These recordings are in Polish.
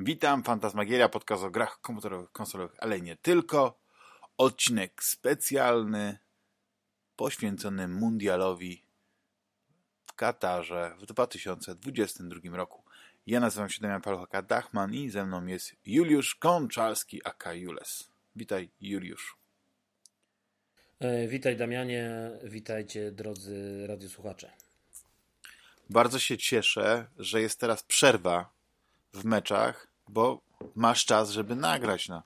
Witam, Fantasmagieria, podcast o grach komputerowych, konsolowych, ale nie tylko. Odcinek specjalny poświęcony mundialowi w Katarze w 2022 roku. Ja nazywam się Damian Paluchaka Dachman i ze mną jest Juliusz Konczalski, aka Jules. Witaj, Juliusz. E, witaj Damianie, witajcie drodzy radiosłuchacze. Bardzo się cieszę, że jest teraz przerwa w meczach, bo masz czas, żeby nagrać. No.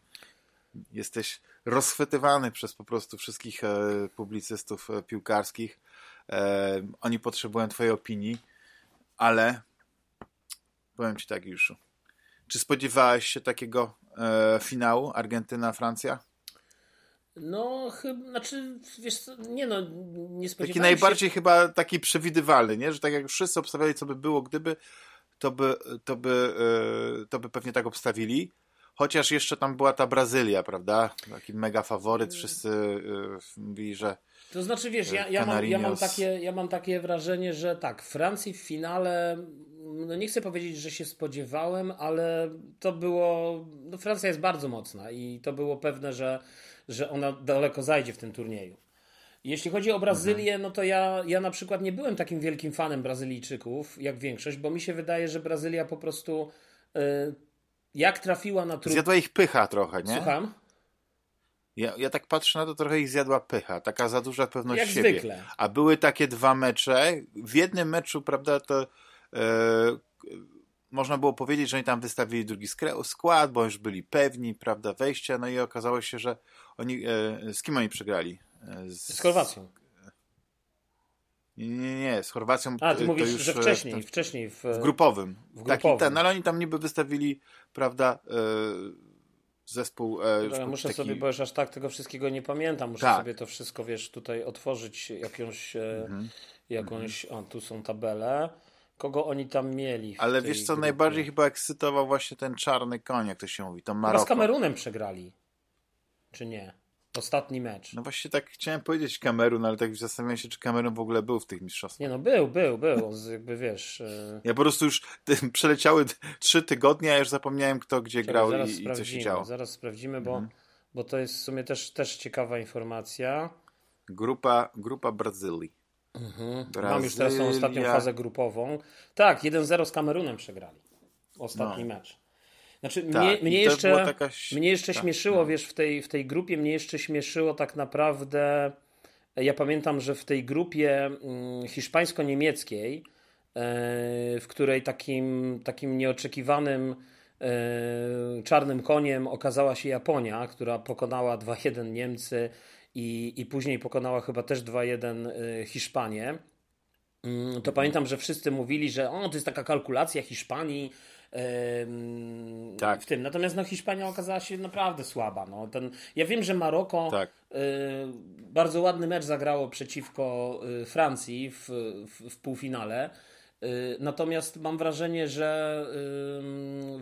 Jesteś rozchwytywany przez po prostu wszystkich e, publicystów e, piłkarskich. E, oni potrzebują twojej opinii, ale powiem ci tak, Juszu. Czy spodziewałeś się takiego e, finału Argentyna-Francja? No, chyba, znaczy, wiesz co, nie no, nie spodziewałem Taki najbardziej się... chyba taki przewidywalny, nie? Że tak jak wszyscy obstawiali, co by było, gdyby, to by, to by, e, to by pewnie tak obstawili. Chociaż jeszcze tam była ta Brazylia, prawda? Taki mega faworyt, wszyscy e, mówili, że to znaczy, wiesz, ja, ja, mam, ja, mam takie, ja mam takie wrażenie, że tak, Francji w finale, no nie chcę powiedzieć, że się spodziewałem, ale to było, no Francja jest bardzo mocna i to było pewne, że, że ona daleko zajdzie w tym turnieju. Jeśli chodzi o Brazylię, no to ja, ja na przykład nie byłem takim wielkim fanem Brazylijczyków, jak większość, bo mi się wydaje, że Brazylia po prostu y, jak trafiła na trup... Zjadła ich pycha trochę, nie? Słucham? Ja, ja tak patrzę na to, trochę ich zjadła pycha, taka za duża pewność jak siebie. Zwykle. A były takie dwa mecze, w jednym meczu, prawda, to e, można było powiedzieć, że oni tam wystawili drugi skład, bo już byli pewni, prawda, wejścia, no i okazało się, że oni, e, z kim oni przegrali? Z, z Chorwacją. Nie, nie, nie, z Chorwacją. A, ty mówisz, już, że wcześniej, w, wcześniej w, w grupowym. W grupowym. Taki, no ale oni tam niby wystawili, prawda, e, zespół. E, ja muszę taki... sobie, bo już aż tak tego wszystkiego nie pamiętam, muszę tak. sobie to wszystko, wiesz, tutaj otworzyć jakąś, e, mhm. jakąś, o, tu są tabele. Kogo oni tam mieli? Ale wiesz co, grupie? najbardziej chyba ekscytował właśnie ten czarny koń, jak to się mówi, to Maroko. Chyba z Kamerunem przegrali. Czy nie? Ostatni mecz. No właśnie tak chciałem powiedzieć Kamerun, ale tak zastanawiam się, czy Kamerun w ogóle był w tych mistrzostwach. Nie no, był, był, był. Jakby wiesz... E, ja po prostu już przeleciały trzy tygodnie, a już zapomniałem kto gdzie grał i, i, co się działo. Zaraz sprawdzimy, bo, mhm. bo to jest w sumie też, też ciekawa informacja. Grupa, grupa Brazylii. Mhm. Mam już teraz tą ostatnią fazę grupową. Tak, 1-0 z Kamerunem przegrali. Ostatni no. mecz. Znaczy, tak, mnie, mnie, jeszcze, taka... mnie jeszcze tak, śmieszyło, no. wiesz, w tej, w tej grupie mnie jeszcze śmieszyło tak naprawdę. Ja pamiętam, że w tej grupie mm, hiszpańsko-niemieckiej, e, w której takim, takim nieoczekiwanym e, czarnym koniem okazała się Japonia, która pokonała 2-1 Niemcy i, i później pokonała chyba też 2-1 e, Hiszpanię. Mm, to pamiętam, że wszyscy mówili, że o, to jest taka kalkulacja Hiszpanii, tak. w tym. Natomiast no, Hiszpania okazała się naprawdę słaba. No, ten, ja wiem, że Maroko tak. y, bardzo ładny mecz zagrało przeciwko y, Francji w, w, w półfinale. Y, natomiast mam wrażenie, że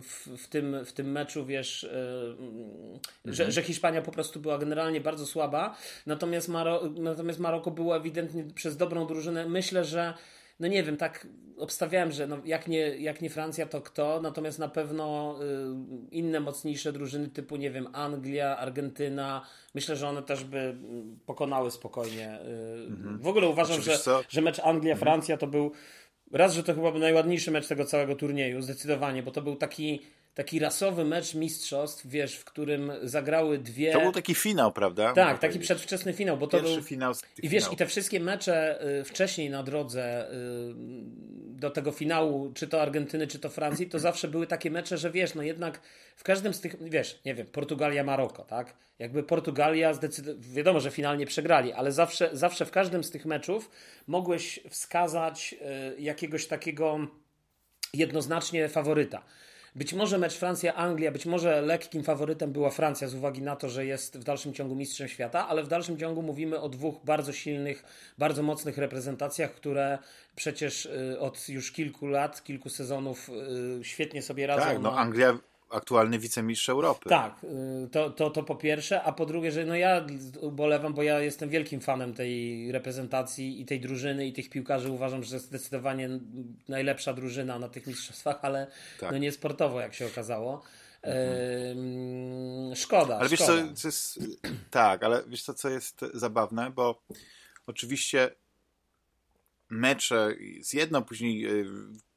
w, w, tym, w tym meczu wiesz, mhm. że, że, Hiszpania po prostu była generalnie bardzo słaba. Natomiast, Maro, natomiast Maroko było ewidentnie przez dobrą drużynę. Myślę, że no nie wiem, tak obstawiałem, że no jak, nie, jak nie Francja, to kto? Natomiast na pewno y, inne mocniejsze drużyny typu, nie wiem, Anglia, Argentyna, myślę, że one też by mm, pokonały spokojnie. Y, mhm. W ogóle uważam, że, że mecz Anglia-Francja to był raz, że to chyba był najładniejszy mecz tego całego turnieju, zdecydowanie, bo to był taki taki rasowy mecz mistrzostw, wiesz, w którym zagrały dwie... To był taki finał, prawda? Tak, taki przedwczesny finał, bo to Pierwszy był... finał I wiesz, i te wszystkie mecze y, wcześniej na drodze y, do tego finału, czy to Argentyny, czy to Francji, to zawsze były takie mecze, że wiesz, no jednak w każdym z tych, wiesz, nie wiem, Portugalia, Maroko, tak? Jakby Portugalia zdecydowanie, wiadomo, że finalnie przegrali, ale zawsze, zawsze w każdym z tych meczów mogłeś wskazać y, jakiegoś takiego jednoznacznie faworyta. Być może mecz Francja-Anglia, być może lekkim faworytem była Francja z uwagi na to, że jest w dalszym ciągu mistrzem świata, ale w dalszym ciągu mówimy o dwóch bardzo silnych, bardzo mocnych reprezentacjach, które przecież y, od już kilku lat, kilku sezonów y, świetnie sobie radzą. Tak, no Anglia, aktualny wicemistrz Europy. Tak, y, to, to, to po pierwsze, a po drugie, że no ja ubolewam, bo ja jestem wielkim fanem tej reprezentacji i tej drużyny i tych piłkarzy. Uważam, że zdecydowanie najlepsza drużyna na tych mistrzostwach, ale tak. no nie sportowo, jak się okazało. Mhm. Szkoda. Ale szkoda. wiesz co, co jest, tak, ale wiesz co, co jest zabawne, bo oczywiście mecze z jedną, później y,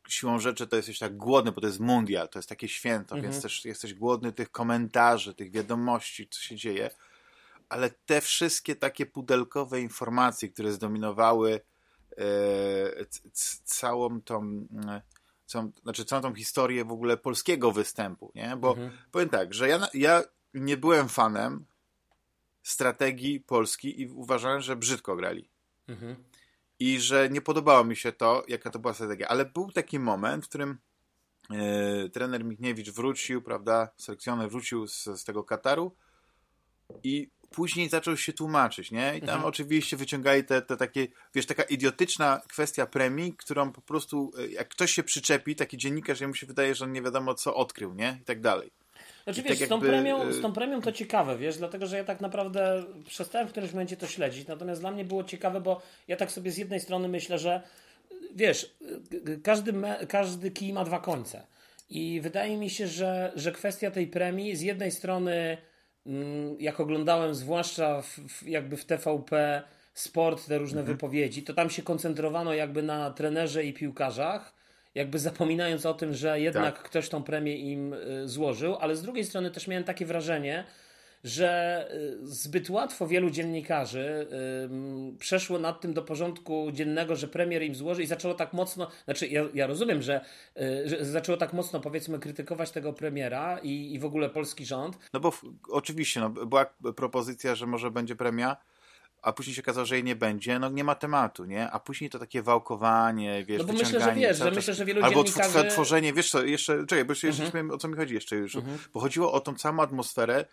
siłą rzeczy to jesteś tak głodny, bo to jest mundial, to jest takie święto, mhm. więc też jesteś głodny tych komentarzy, tych wiadomości, co się dzieje, ale te wszystkie takie pudelkowe informacje, które zdominowały e, całą tą całą, znaczy całą tą historię w ogóle polskiego występu, nie? Bo mhm. powiem tak, że ja, ja nie byłem fanem strategii Polski i uważałem, że brzydko grali. Mhm i że nie podobało mi się to, jaka to była strategia. Ale był taki moment, w którym e, trener Michniewicz wrócił, prawda, selekcjoner wrócił z, z tego Kataru i później zaczął się tłumaczyć, nie? I tam mhm. oczywiście wyciągali te, te takie, wiesz, taka idiotyczna kwestia premii, którą po prostu, e, jak ktoś się przyczepi, taki dziennikarz, mu się wydaje, że on nie wiadomo co odkrył, nie? I tak dalej. Znaczy, wiesz, tak z, tą premią, z tą premią to ciekawe, wiesz, dlatego że ja tak naprawdę przestałem w którymś momencie to śledzić, natomiast dla mnie było ciekawe, bo ja tak sobie z jednej strony myślę, że wiesz, każdy, me, każdy kij ma dwa końce. I wydaje mi się, że, że kwestia tej premii z jednej strony, mm, jak oglądałem zwłaszcza w, w, jakby w TVP sport, te różne mhm. wypowiedzi, to tam się koncentrowano jakby na trenerze i piłkarzach jakby zapominając o tym, że jednak tak. ktoś tą premię im y, złożył, ale z drugiej strony też miałem takie wrażenie, że y, zbyt łatwo wielu dziennikarzy przeszło nad tym do porządku dziennego, że premier im złoży i zaczęło tak mocno, znaczy ja, ja rozumiem, że, y, że, zaczęło tak mocno powiedzmy krytykować tego premiera i, i w ogóle polski rząd. No bo w, oczywiście no, była propozycja, że może będzie premia, a później się okazało, że jej nie będzie, no nie ma tematu, nie? A później to takie wałkowanie, wiesz, No bo myślę, że wiesz, że myślę, że wielu Albo dziennikarzy... tworzenie, wiesz co, jeszcze, czekaj, bo jeszcze, mhm. jeszcze o co mi chodzi jeszcze już, mhm. bo chodziło o tą całą atmosferę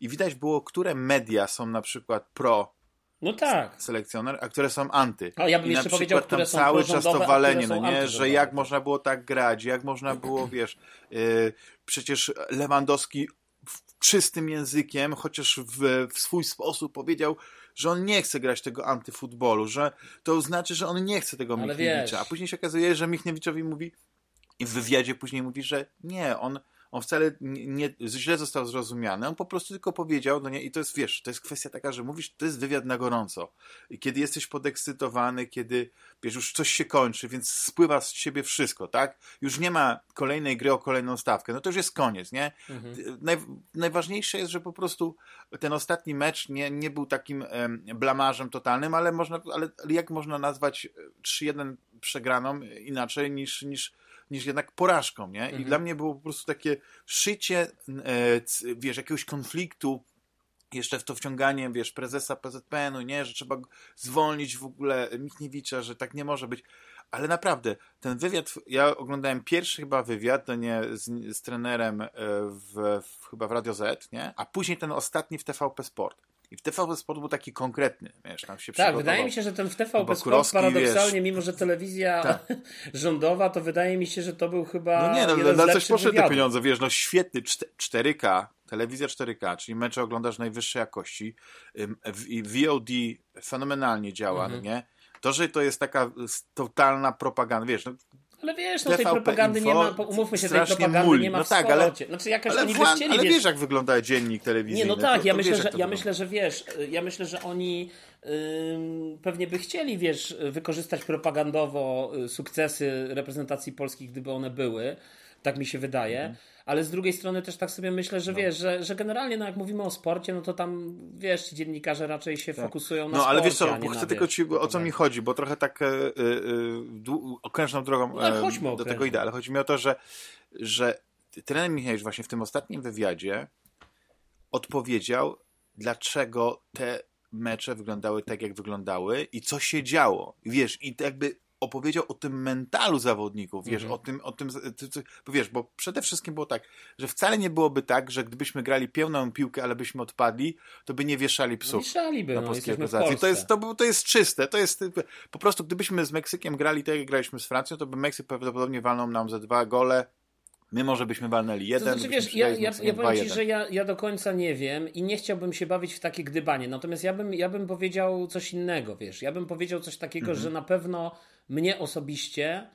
i widać było, które media są na przykład pro no tak. selekcjoner, a które są anty. A ja bym I jeszcze powiedział, które są cały czas to walenie, no nie, że jak można było tak grać, jak można było, wiesz, yy, przecież Lewandowski czystym językiem, chociaż w, w swój sposób powiedział, że on nie chce grać tego antyfutbolu, że to znaczy, że on nie chce tego Michniewicza. A później się okazuje, że Michniewiczowi mówi i w wywiadzie później mówi, że nie, on on wcale nie, nie, źle został zrozumiany, on po prostu tylko powiedział, no nie, i to jest, wiesz, to jest kwestia taka, że mówisz, to jest wywiad na gorąco. I kiedy jesteś podekscytowany, kiedy, wiesz, już coś się kończy, więc spływa z ciebie wszystko, tak? Już nie ma kolejnej gry o kolejną stawkę, no to już jest koniec, nie? Mhm. Naj, najważniejsze jest, że po prostu ten ostatni mecz nie, nie był takim em, blamarzem totalnym, ale można, ale jak można nazwać 3-1 przegraną inaczej niż, niż niż jednak porażką, nie? I mhm. dla mnie było po prostu takie szycie, e, wiesz, jakiegoś konfliktu, jeszcze w to wciąganie, wiesz, prezesa PZPN-u, nie, że trzeba zwolnić w ogóle Michniewicza, że tak nie może być. Ale naprawdę, ten wywiad, ja oglądałem pierwszy chyba wywiad, to nie, z, z trenerem e, w, w, chyba w Radio Z, nie? A później ten ostatni w TVP Sport. I w TVP Sport był taki konkretny, wiesz, tam się Tak, wydaje mi się, że ten w TVP Sport paradoksalnie, wiesz, mimo że telewizja tak. rządowa, to wydaje mi się, że to był chyba No nie, no, na coś poszły te pieniądze, wiesz, no świetny, 4K, telewizja 4K, czyli mecze oglądasz najwyższej jakości, VOD fenomenalnie działa, mhm. nie? To, że to jest taka totalna propaganda, wiesz, no, ale wiesz, no tej propagandy info, nie ma, umówmy się, tej propagandy mul. nie ma no w tak, ale, znaczy jakaś ale, oni by chcieli, ale wiesz, wiesz, jak wygląda dziennik telewizyjny. Nie, no tak, to, ja, to myślę, wiesz, że, ja myślę, że wiesz, ja myślę, że oni pewnie by chcieli, wiesz, wykorzystać propagandowo y, sukcesy reprezentacji polskich, gdyby one były. Tak mi się wydaje. Mhm ale z drugiej strony też tak sobie myślę, że no. wiesz, że, że generalnie no jak mówimy o sporcie, no to tam wiesz, ci dziennikarze raczej się tak. fokusują na No ale wiesz co, chcę tylko ci, o co mi chodzi, bo trochę tak e okrężną drogą no, do tego idę, ale chodzi mi o to, że, że trener Michałowicz właśnie w tym ostatnim wywiadzie odpowiedział, dlaczego te mecze wyglądały tak, jak wyglądały i co się działo. Wiesz, i jakby opowiedział o tym mentalu zawodników, wiesz, mm -hmm. o tym, o tym, bo wiesz, bo przede wszystkim było tak, że wcale nie byłoby tak, że gdybyśmy grali pełną piłkę, ale byśmy odpadli, to by nie wieszali psów. No, wieszaliby, na no, polskiej reprezentacji. To jest, to, to jest czyste, to jest, po prostu gdybyśmy z Meksykiem grali tak, jak graliśmy z Francją, to by Meksyk prawdopodobnie walnął nam ze dwa gole, My może byśmy walnęli jeden. To znaczy, wiesz, ja, ja, ja powiem ci, że ja, ja do końca nie wiem i nie chciałbym się bawić w takie gdybanie. Natomiast ja bym, ja bym powiedział coś innego, wiesz. Ja bym powiedział coś takiego, mhm. że na pewno mnie osobiście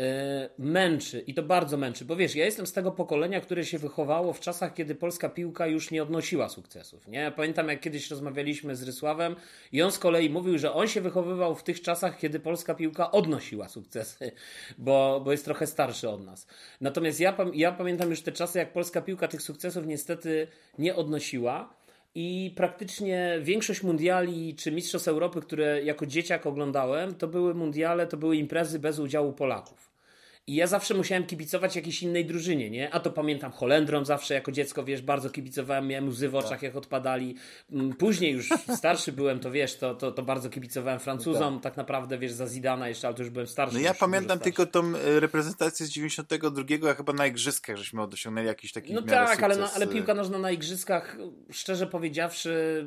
E, męczy i to bardzo męczy, bo wiesz, ja jestem z tego pokolenia, które się wychowało w czasach, kiedy polska piłka już nie odnosiła sukcesów. Nie? Pamiętam, jak kiedyś rozmawialiśmy z Rysławem i on z kolei mówił, że on się wychowywał w tych czasach, kiedy polska piłka odnosiła sukcesy, bo, bo jest trochę starszy od nas. Natomiast ja, ja pamiętam już te czasy, jak polska piłka tych sukcesów niestety nie odnosiła. I praktycznie większość mundiali czy Mistrzostw Europy, które jako dzieciak oglądałem, to były mundiale, to były imprezy bez udziału Polaków. I ja zawsze musiałem kibicować jakiejś innej drużynie, nie? A to pamiętam Holendrom zawsze jako dziecko, wiesz, bardzo kibicowałem, miałem łzy w oczach, tak. jak odpadali. Mm, później już starszy byłem, to wiesz, to, to, to bardzo kibicowałem Francuzom, tak. tak. naprawdę, wiesz, za Zidana jeszcze, ale to już byłem starszy. No ja pamiętam tylko tą e, reprezentację z 92, a chyba na Igrzyskach, żeśmy osiągnęli jakiś taki No tak, ale, ale piłka nożna na Igrzyskach, szczerze powiedziawszy,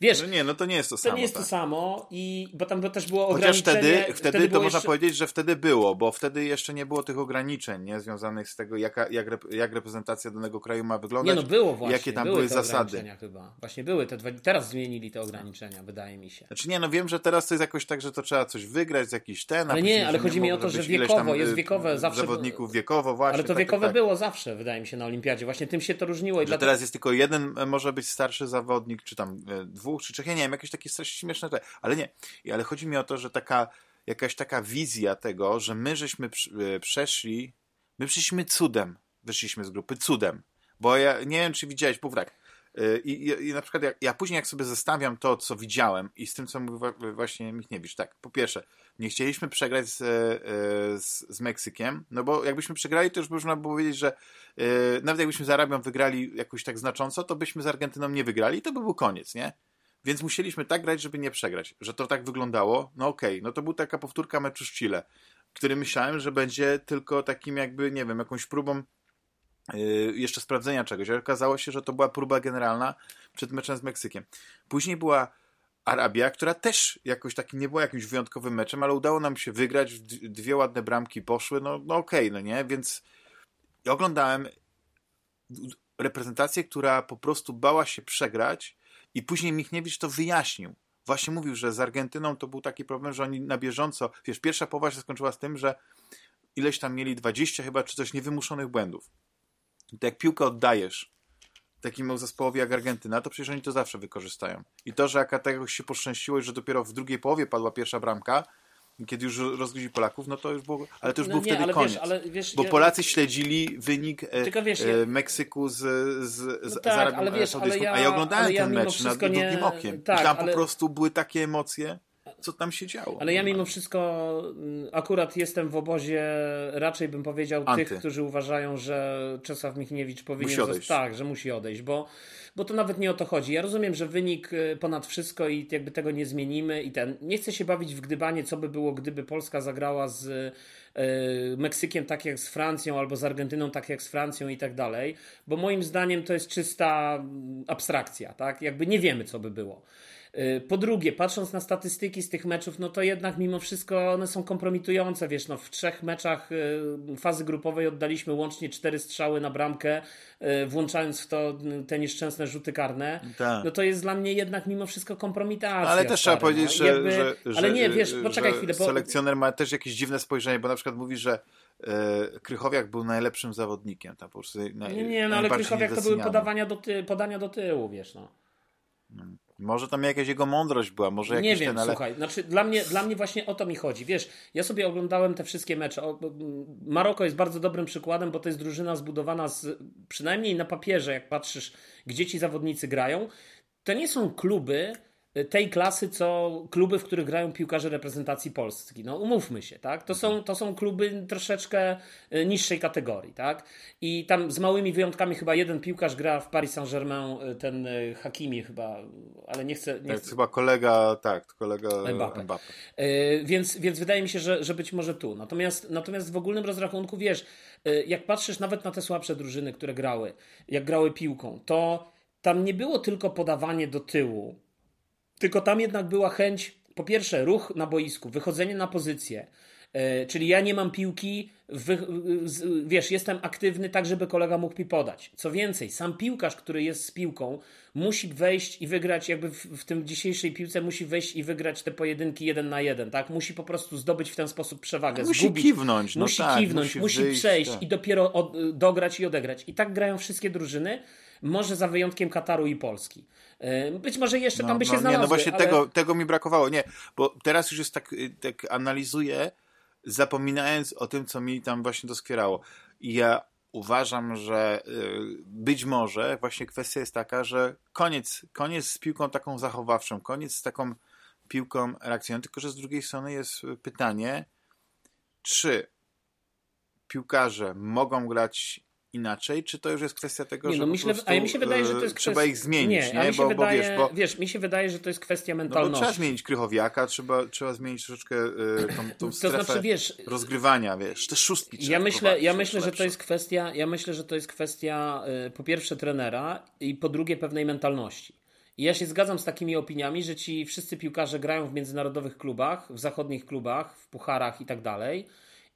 Wiesz, no nie, no to nie jest to samo. To nie jest tak. to samo, i, bo tam też było Chociaż ograniczenie. Chociaż wtedy, wtedy, wtedy to można powiedzieć, że wtedy było, bo wtedy jeszcze nie było tych ograniczeń nie, związanych z tego, jaka, jak, jak reprezentacja danego kraju ma wyglądać. Nie, no było właśnie. Jakie tam były, były zasady. chyba. Właśnie były te dwa, teraz zmienili te ograniczenia, wydaje mi się. Znaczy nie, no wiem, że teraz to jest jakoś tak, że to trzeba coś wygrać z jakiś ten. Ale nie, ale chodzi mi o to, że wiekowo, jest y, wiekowe zawsze. Zawodników wiekowo, właśnie. Ale to tak, wiekowe tak, było zawsze, wydaje mi się, na olimpiadzie. Właśnie tym się to różniło. I że dlatego... teraz jest tylko jeden, e, może być starszy zawodnik, czy tam e, dwóch, czy trzech, ja nie wiem, jakieś takie śmieszne, ale nie. Ale chodzi mi o to, że taka, jakaś taka wizja tego, że my żeśmy e, przeszli, my przyszliśmy cudem, wyszliśmy z grupy cudem. Bo ja nie wiem, czy widziałeś, bo tak, e, i, i, I, na przykład ja, ja, później jak sobie zestawiam to, co widziałem i z tym, co mówił właśnie Michniewicz, tak, po pierwsze, nie chcieliśmy przegrać z, e, z, z Meksykiem, no bo jakbyśmy przegrali, to już można było powiedzieć, że nawet jakbyśmy z Arabią wygrali jakoś tak znacząco, to byśmy z Argentyną nie wygrali i to by był koniec, nie? Więc musieliśmy tak grać, żeby nie przegrać. Że to tak wyglądało, no okej, okay. no to była taka powtórka meczu z Chile, który myślałem, że będzie tylko takim jakby, nie wiem, jakąś próbą yy, jeszcze sprawdzenia czegoś. Ale okazało się, że to była próba generalna przed meczem z Meksykiem. Później była Arabia, która też jakoś taki nie była jakimś wyjątkowym meczem, ale udało nam się wygrać, dwie ładne bramki poszły, no, no okej, okay, no nie, więc oglądałem reprezentację, która po prostu bała się przegrać i później Michniewicz to wyjaśnił. Właśnie mówił, że z Argentyną to był taki problem, że oni na bieżąco, wiesz, pierwsza połowa się skończyła z tym, że ileś tam mieli 20 chyba, czy coś niewymuszonych błędów. I jak piłkę oddajesz takiemu zespołowi jak Argentyna, to przecież oni to zawsze wykorzystają. I to, że jaka tego się poszczęściło, że dopiero w drugiej połowie padła pierwsza bramka, kiedy już rozgryźli Polaków, no to już było, ale to już no był nie, wtedy koniec. Wiesz, ale wiesz, bo Polacy śledzili wynik e, wiesz, e, Meksyku z, z, z, no tak, ale wiesz, ale ja, a ja oglądałem ten mecz nad drugim nie... okiem. Tak, I tam ale... po prostu były takie emocje co tam się działo. Ale ja mimo wszystko mm, akurat jestem w obozie, raczej bym powiedział, Anty. tych, którzy uważają, że Czesław Michniewicz powinien zostać. Tak, że musi odejść, bo, bo to nawet nie o to chodzi. Ja rozumiem, że wynik y, ponad wszystko i jakby tego nie zmienimy i ten. Nie chcę się bawić w gdybanie, co by było, gdyby Polska zagrała z y, Meksykiem tak jak z Francją, albo z Argentyną tak jak z Francją i tak dalej, bo moim zdaniem to jest czysta mm, abstrakcja, tak? Jakby nie wiemy, co by było. Y, po drugie, patrząc na statystyki z tych meczów, no to jednak mimo wszystko one są kompromitujące. Wiesz, no w trzech meczach y, fazy grupowej oddaliśmy łącznie cztery strzały na bramkę, y, włączając w to te nieszczęsne rzuty karne. Ta. No to jest dla mnie jednak mimo wszystko kompromitacja. Ale też trzeba powiedzieć, no. że, Jakby, że, Ale nie, wiesz, poczekaj chwilę. Bo... Selekcjoner ma też jakieś dziwne spojrzenie, bo na przykład mówi, że Krychowiak był najlepszym zawodnikiem. Tam po prostu naj, nie, nie, no ale Krychowiak to były podawania do ty, podania do tyłu, wiesz, no. Hmm. Może tam jakaś jego mądrość była, może jakiś Nie wiem, ten, ale... słuchaj, znaczy dla mnie, dla mnie właśnie o to mi chodzi. Wiesz, ja sobie oglądałem te wszystkie mecze. Maroko jest bardzo dobrym przykładem, bo to jest drużyna zbudowana z, przynajmniej na papierze, jak patrzysz, gdzie ci zawodnicy grają. To nie są kluby, tej klasy, co kluby, w których grają piłkarze reprezentacji Polski. No umówmy się, tak? To są, to są kluby troszeczkę e, niższej kategorii, tak? I tam z małymi wyjątkami chyba jeden piłkarz gra w Paris Saint-Germain, e, ten e, Hakimi chyba, ale nie chcę... Nie tak, chcę... chyba kolega, tak, kolega Mbappe. Mbappe. więc, więc wydaje mi się, że, że być może tu. Natomiast, natomiast w ogólnym rozrachunku, wiesz, jak patrzysz nawet na te słabsze drużyny, które grały, jak grały piłką, to tam nie było tylko podawanie do tyłu, tylko tam jednak była chęć, po pierwsze, ruch na boisku, wychodzenie na pozycję, E, czyli ja nie mam piłki, wiesz, jestem aktywny tak, żeby kolega mógł mi podać. Co więcej, sam piłkarz, który jest z piłką, musi wejść i wygrać, jakby w, w tym dzisiejszej piłce musi wejść i wygrać te pojedynki jeden na jeden, tak? Musi po prostu zdobyć w ten sposób przewagę. Musi zgubić, kiwnąć, no musi tak, kiwnąć, musi, musi wyjść, przejść tak. i dopiero od, dograć i odegrać. I tak grają wszystkie drużyny, może za wyjątkiem Kataru i Polski. E, być może jeszcze no, tam by się no, znalazły. Nie, no właśnie ale... tego, tego mi brakowało. Nie, bo teraz już jest tak, tak analizuję, zapominając o tym, co mi tam właśnie doskwierało. I ja uważam, że y, być może właśnie kwestia jest taka, że koniec, koniec z piłką taką zachowawczą, koniec z taką piłką reakcyjną, tylko że z drugiej strony jest pytanie, czy piłkarze mogą grać inaczej, czy to już jest kwestia tego, nie, no, że myślę, prostu, a mi się wydaje, że to jest kwestia... trzeba ich zmienić, nie? nie? Bo, wydaje, bo, wiesz, bo... wiesz, mi się wydaje, że to jest kwestia mentalności. No, trzeba zmienić Krychowiaka, trzeba, trzeba zmienić troszeczkę y, tą, tą to znaczy, wiesz, rozgrywania, wiesz, te szóstki Ja myślę, ja myślę, że to jest kwestia, ja myślę, że to jest kwestia y, po pierwsze trenera i po drugie pewnej mentalności. I ja się zgadzam z takimi opiniami, że ci wszyscy piłkarze grają w międzynarodowych klubach, w zachodnich klubach, w pucharach i tak dalej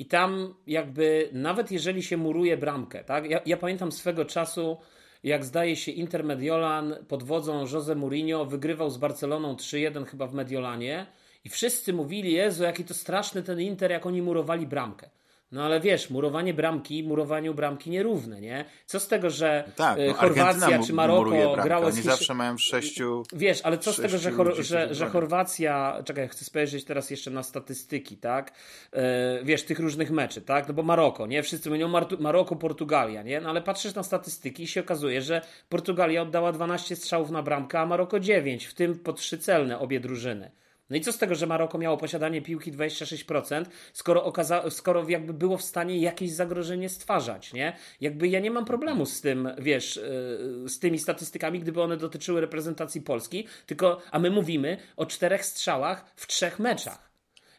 i tam jakby, nawet jeżeli się muruje bramkę, tak? Ja, ja pamiętam swego czasu, jak zdaje się Inter Mediolan pod wodzą Jose Mourinho wygrywał z Barceloną 3-1 chyba w Mediolanie i wszyscy mówili, Jezu, jaki to straszny ten Inter, jak oni murowali bramkę. No ale wiesz, murowanie bramki, murowaniu bramki nierówne, nie? Co z tego, że tak, no, Chorwacja czy Maroko grało z Hisz... zawsze mają w sześciu... Wiesz, ale co z tego, że, Chor... że, że Chorwacja... Czekaj, chcę spojrzeć teraz jeszcze na statystyki, tak? E, wiesz, tych różnych meczy, tak? No bo Maroko, nie? Wszyscy mówią Mar Maroko, Portugalia, nie? No ale patrzysz na statystyki i się okazuje, że Portugalia oddała 12 strzałów na bramkę, a Maroko 9, w tym po trzy celne obie drużyny. No i co z tego, że Maroko miało posiadanie piłki 26%, skoro, okaza- skoro jakby było w stanie jakieś zagrożenie stwarzać, nie? Jakby ja nie mam problemu z tym, wiesz, yy, z tymi statystykami, gdyby one dotyczyły reprezentacji Polski, tylko, a my mówimy o czterech strzałach w trzech meczach.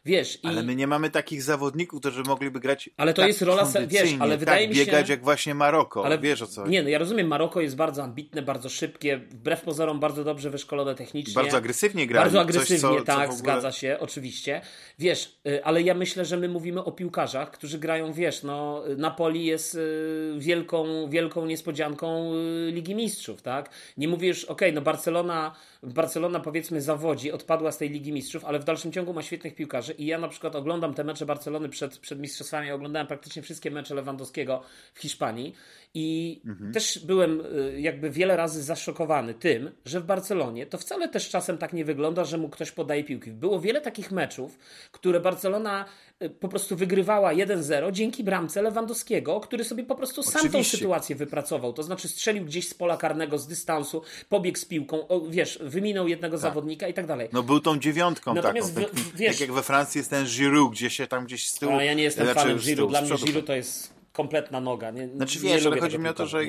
Wiesz, ale my nie mamy takich zawodników, którzy mogliby grać. Ale to tak jest rola, wiesz, ale wydaje tak, mi się. biegać jak właśnie Maroko. Ale wiesz o co. Nie, no ja rozumiem, Maroko jest bardzo ambitne, bardzo szybkie, wbrew pozorom bardzo dobrze wyszkolone technicznie. Bardzo agresywnie gra. Bardzo agresywnie, coś, co, tak, co ogóle... zgadza się, oczywiście. Wiesz, y, ale ja myślę, że my mówimy o piłkarzach, którzy grają, wiesz, no, Napoli jest y, wielką, wielką niespodzianką y, Ligi Mistrzów, tak? Nie mówisz, okej, okay, no Barcelona, Barcelona powiedzmy zawodzi, odpadła z tej Ligi Mistrzów, ale w dalszym ciągu ma świetnych piłkarzy i ja na przykład oglądam te mecze Barcelony przed, przed mistrzostwami, oglądałem praktycznie wszystkie mecze Lewandowskiego w Hiszpanii i mhm. też byłem y, jakby wiele razy zaszokowany tym, że w Barcelonie to wcale też czasem tak nie wygląda, że mu ktoś podaje piłki. Było wiele takich meczów, które Barcelona y, po prostu wygrywała 1-0 dzięki bramce Lewandowskiego, który sobie po prostu Oczywiście. sam tą sytuację wypracował. To znaczy strzelił gdzieś z pola karnego, z dystansu, pobiegł z piłką, o, wiesz, wyminął jednego tak. zawodnika i tak dalej. No był tą dziewiątką Natomiast taką. W, wiesz, tak jak we Francji jest ten Giroud, gdzie się tam gdzieś z tyłu... A ja nie jestem znaczy, fanem Giroud. Dla mnie Giroud to jest kompletna noga. Nie, znaczy wiesz, nie ale chodzi mi o to, że,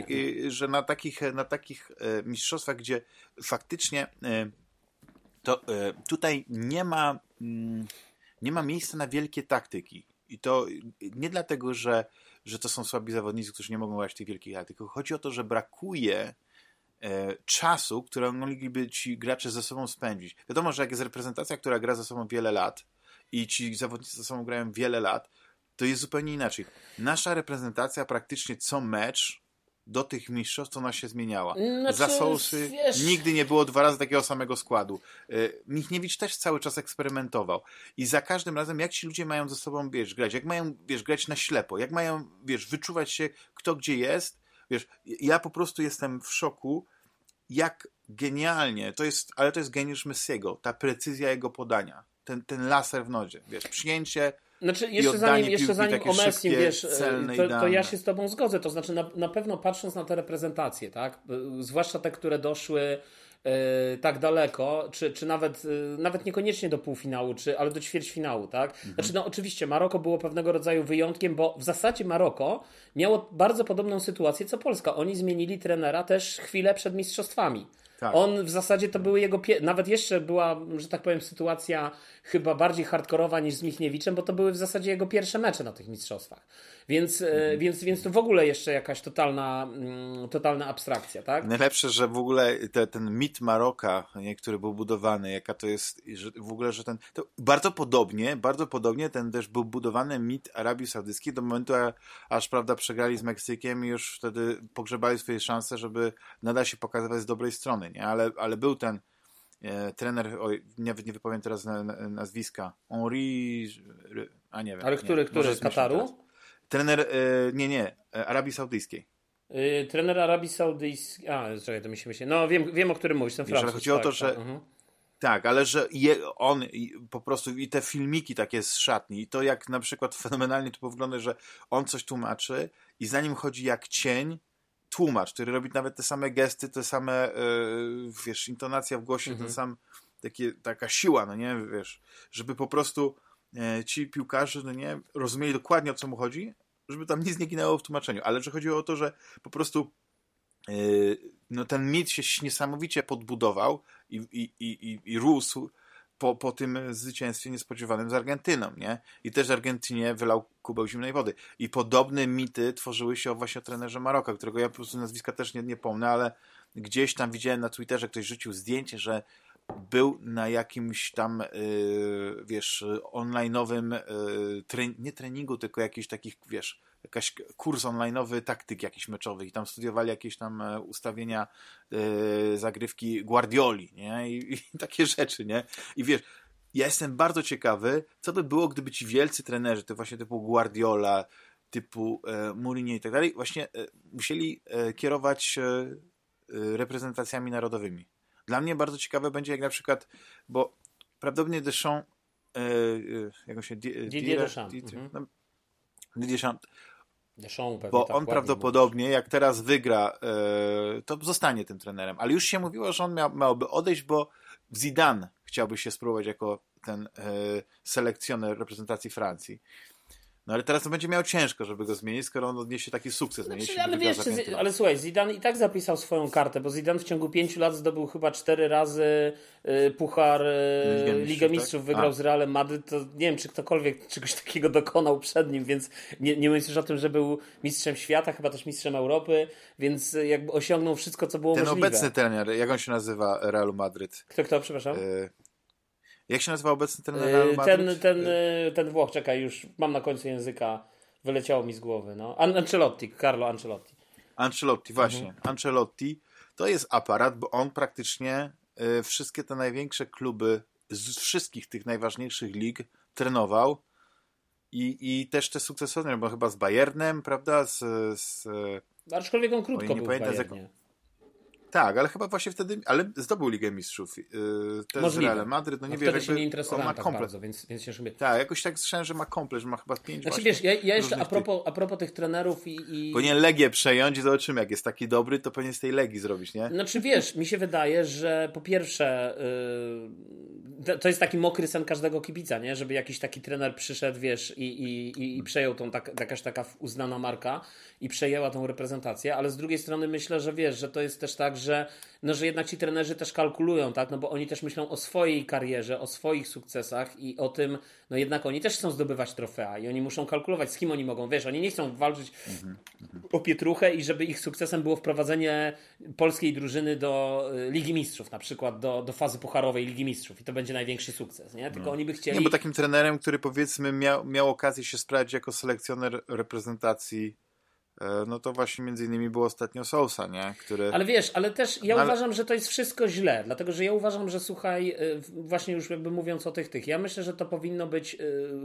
że na takich, na takich e, mistrzostwach, gdzie faktycznie e, to e, tutaj nie ma, mm, nie ma miejsca na wielkie taktyki. I to nie dlatego, że, że to są słabi zawodnicy, którzy nie mogą grać tych wielkich taktyk, chodzi o to, że brakuje czasu, który mogliby ci gracze ze sobą spędzić. Wiadomo, że jak jest reprezentacja, która gra ze sobą wiele lat i ci zawodnicy ze sobą grają wiele lat, to jest zupełnie inaczej. Nasza reprezentacja praktycznie co mecz do tych mistrzostw ona się zmieniała. Znaczy, Za Sousy nigdy nie było dwa razy takiego samego składu. Y, Michniewicz też cały czas eksperymentował. I za każdym razem, jak ci ludzie mają ze sobą, wiesz, grać, jak mają, wiesz, grać na ślepo, jak mają, wiesz, wyczuwać się, kto gdzie jest, wiesz, ja po prostu jestem w szoku, jak genialnie, to jest, ale to jest geniusz Messiego, ta precyzja jego podania, ten, ten laser w nodzie, wiesz, przyjęcie, znaczy, jeszcze zanim, jeszcze zanim o Messi, wiesz, to, to, ja się z Tobą zgodzę. To znaczy, na, na pewno patrząc na te reprezentacje, tak, zwłaszcza te, które doszły Yy, tak daleko, czy, czy nawet, yy, nawet niekoniecznie do półfinału, czy, ale do ćwierćfinału, tak? Mhm. Znaczy, no oczywiście Maroko było pewnego rodzaju wyjątkiem, bo w zasadzie Maroko miało bardzo podobną sytuację co Polska. Oni zmienili trenera też chwilę przed mistrzostwami. Tak. On w zasadzie to były jego. Pie... Nawet jeszcze była, że tak powiem, sytuacja chyba bardziej hardkorowa niż z Michniewiczem, bo to były w zasadzie jego pierwsze mecze na tych mistrzostwach. Więc, e, mhm. więc, więc to w ogóle jeszcze jakaś totalna, mm, totalna abstrakcja, tak? Najlepsze, że w ogóle te, ten mit Maroka, nie, który był budowany, jaka to jest, że w ogóle, że ten. bardzo podobnie, bardzo podobnie ten też był budowany mit Arabii Saudyjskiej do momentu, aż prawda przegrali z Meksykiem i już wtedy pogrzebali swoje szanse, żeby nadal się pokazywać z dobrej strony, nie? Ale, ale był ten e, trener, oj, nie, nie wypowiem teraz na, na, nazwiska, Henri, a nie wiem. Ale który, nie, który z Kataru? Trener, e, nie, nie, e, Arabii Saudyjskiej. Yy, trener Arabii Saudyjskiej. A, czekaj, to mi się myśli. No, wiem, wiem o którym mówisz, ten Francuz. Chodzi tak, o to, tak, że. Tak, tak, ale że je, on po prostu i te filmiki takie z szatni, i to jak na przykład fenomenalnie to wygląda, że on coś tłumaczy i za nim chodzi jak cień tłumacz, który robi nawet te same gesty, te same, yy, wiesz, intonacja w głosie, mhm. ten sam, takie, taka siła, no nie, wiesz, żeby po prostu E, ci piłkarze, no nie, rozumieli dokładnie o co mu chodzi, żeby tam nic nie ginęło w tłumaczeniu, ale że chodziło o to, że po prostu e, no ten mit się niesamowicie podbudował i, i, i, i rósł po, po tym zwycięstwie niespodziewanym z Argentyną, nie? I też Argentynie wylał kubeł zimnej wody. I podobne mity tworzyły się właśnie o trenerze Maroka, którego ja po prostu nazwiska też nie, nie pomnę, ale gdzieś tam widziałem na Twitterze, ktoś rzucił zdjęcie, że był na jakimś tam, yy, wiesz, online'owym, yy, nie treningu, tylko jakiś takich, wiesz, jakaś kurs online'owy taktyk jakiś meczowy i tam studiowali jakieś tam e, ustawienia yy, zagrywki Guardioli, nie? I, I, takie rzeczy, nie? I wiesz, ja jestem bardzo ciekawy, co by było, gdyby ci wielcy trenerzy, to właśnie typu Guardiola, typu e, Mourinho i tak dalej, właśnie e, musieli kierować reprezentacjami narodowymi. Dla mnie bardzo ciekawe będzie, jak na przykład, bo prawdopodobnie Deschamps, e, e, jak on się... Didier Deschamps. Mhm. No, Deschamps. Deschamps bo tak on prawdopodobnie, jak teraz wygra, e, to zostanie tym trenerem. Ale już się mówiło, że on miał, miałby odejść, bo Zidane chciałby się spróbować jako ten e, selekcjoner reprezentacji Francji. No ale teraz to będzie miał ciężko, żeby go zmienić, skoro on odniesie taki sukces. Znaczy, ale, wiesz, ale słuchaj, Zidane i tak zapisał swoją kartę, bo Zidane w ciągu pięciu lat zdobył chyba cztery razy y, puchar y, Ligę Mistrzów, tak? wygrał A. z Realem Madryt, to nie wiem, czy ktokolwiek czegoś takiego dokonał przed nim, więc nie, nie mówiąc już o tym, że był mistrzem świata, chyba też mistrzem Europy, więc jakby osiągnął wszystko, co było Ten możliwe. Ten obecny trener, jak on się nazywa, Realu Madryt? Kto, kto, przepraszam? Y jak się nazywa obecny ten Real Ten, ten, y, ten Włoch, czekaj, już mam na końcu języka, wyleciało mi z głowy. No. Ancelotti, Carlo Ancelotti. Ancelotti, właśnie. Mhm. Ancelotti to jest aparat, bo on praktycznie y, wszystkie te największe kluby z wszystkich tych najważniejszych lig trenował i, i też te sukcesy, bo chyba z Bayernem, prawda? Z, z... Aczkolwiek on krótko Oj, był w Bayernie. Tak, ale chyba właśnie wtedy, ale zdobył Ligę Mistrzów. Yy, też Możliwe. z Realem Madryt, no nie no wiem, wtedy się nie interesowałem ma tak komplet. bardzo, więc, więc się szybie. Tak, jakoś tak słyszałem, że ma komplet, że ma chyba pięć Znaczy wiesz, ja, ja jeszcze a propos, a propos tych trenerów i, i... Powinien Legię przejąć i zobaczymy, jak jest taki dobry, to powinien z tej Legii zrobić, nie? Znaczy wiesz, mi się wydaje, że po pierwsze yy, to jest taki mokry sen każdego kibica, nie? Żeby jakiś taki trener przyszedł, wiesz, i, i, i, i przejął tą, tak, jakaś taka uznana marka i przejęła tą reprezentację, ale z drugiej strony myślę, że wiesz, że to jest też tak, że no, że jednak ci trenerzy też kalkulują, tak, no bo oni też myślą o swojej karierze, o swoich sukcesach i o tym, no jednak oni też chcą zdobywać trofea i oni muszą kalkulować, z kim oni mogą, wiesz, oni nie chcą walczyć mhm, o pietruchę i żeby ich sukcesem było wprowadzenie polskiej drużyny do y, Ligi Mistrzów, na przykład do, do fazy pucharowej Ligi Mistrzów i to będzie największy sukces, nie? Tylko no. oni by chcieli... Nie, bo takim trenerem, który powiedzmy miał, miał okazję się sprawdzić jako selekcjoner reprezentacji no to właśnie między innymi było ostatnio Sousa, nie? Który... Ale wiesz, ale też ja no, ale... uważam, że to jest wszystko źle, dlatego że ja uważam, że słuchaj, e, właśnie już jakby mówiąc o tych tych, ja myślę, że to powinno być e,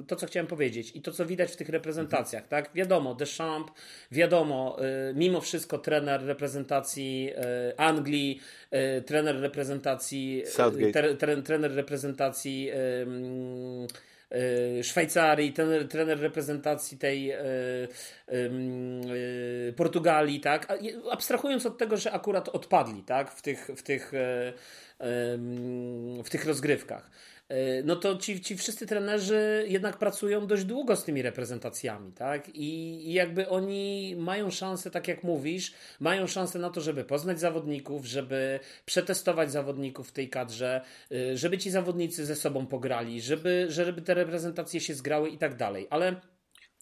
to, co chciałem powiedzieć i to, co widać w tych reprezentacjach, mhm. tak? Wiadomo, Deschamps, wiadomo, mimo wszystko trener reprezentacji Anglii, trener reprezentacji tre, trener reprezentacji E, Szwajcarii, trener, trener reprezentacji tej e, e, Portugalii, tak? Abstrahując od tego, że akurat odpadli, tak? W tych, w tych, w tych rozgrywkach. E, no to ci, ci wszyscy trenerzy jednak pracują dość długo z tymi reprezentacjami, tak? I, I, jakby oni mają szansę, tak jak mówisz, mają szansę na to, żeby poznać zawodników, żeby przetestować zawodników w tej kadrze, e, żeby ci zawodnicy ze sobą pograli, żeby, żeby te reprezentacje się zgrały i tak dalej. Ale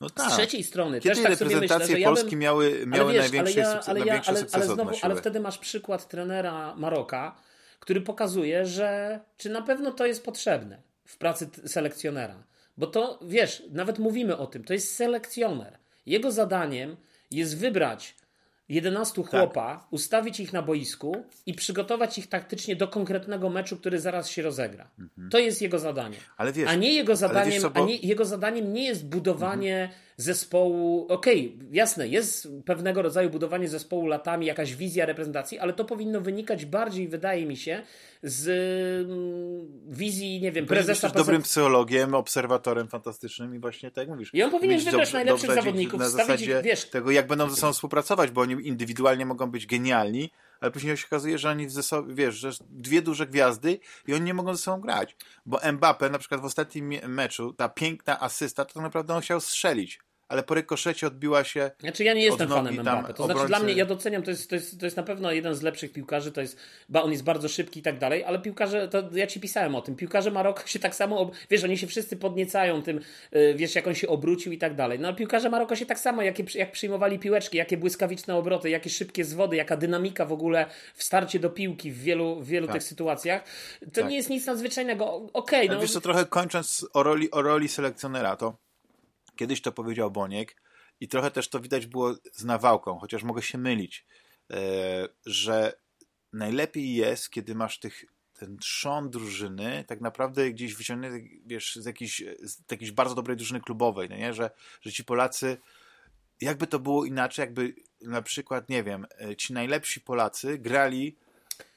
no tak. Z trzeciej strony Kiedy też tak sobie myślę, że ja Polski miały, miały wiesz, największy, ale, ja, ale, ja, ale, ale, znowu, ale wtedy masz przykład trenera Maroka, który pokazuje, że czy na pewno to jest potrzebne w pracy selekcjonera. Bo to, wiesz, nawet mówimy o tym, to jest selekcjoner. Jego zadaniem jest wybrać 11 tak. chłopa, ustawić ich na boisku i przygotować ich taktycznie do konkretnego meczu, który zaraz się rozegra. Mhm. To jest jego zadanie. Wiesz, a nie jego zadaniem, co, bo... a nie, jego zadaniem nie jest budowanie mhm. Zespołu. Okej, okay, jasne, jest pewnego rodzaju budowanie zespołu latami, jakaś wizja reprezentacji, ale to powinno wynikać bardziej, wydaje mi się, z mm, wizji, nie wiem, prezesa... Jesteś dobrym psychologiem, obserwatorem fantastycznym i właśnie tak mówisz. I on powinien wybrać dobrze, najlepszych zawodników, na zasadzie wiesz... tego, jak będą ze sobą współpracować, bo oni indywidualnie mogą być genialni, ale później się okazuje, że oni ze sobą, wiesz, że dwie duże gwiazdy i oni nie mogą ze sobą grać. Bo Mbappe na przykład w ostatnim meczu, ta piękna asysta, to tak naprawdę on chciał strzelić ale po rykoszecie odbiła się. Znaczy ja nie jestem fanem Mbappe. To obrońcy... znaczy dla mnie, ja doceniam, to jest, to, jest, to jest na pewno jeden z lepszych piłkarzy, to jest, ba, on jest bardzo szybki i tak dalej, ale piłkarze, to ja ci pisałem o tym, piłkarze Maroka się tak samo, wiesz, oni się wszyscy podniecają tym, y, wiesz, jak on się obrócił i tak dalej. No piłkarze Maroka się tak samo, jakie, jak przyjmowali piłeczki, jakie błyskawiczne obroty, jakie szybkie zwody, jaka dynamika w ogóle w starcie do piłki w wielu, w wielu tak. tych sytuacjach, to tak. nie jest nic nadzwyczajnego. Okej, okay, no. Wiesz co, trochę kończąc o roli, o roli selekcjonera, to Kiedyś to powiedział Boniek i trochę też to widać było z nawałką, chociaż mogę się mylić, e, że najlepiej jest, kiedy masz tych, ten trzon drużyny tak naprawdę gdzieś wyciągnięty wiesz, z, jakiejś, z jakiejś bardzo dobrej drużyny klubowej, no nie? Że, że ci Polacy jakby to było inaczej, jakby na przykład, nie wiem, e, ci najlepsi Polacy grali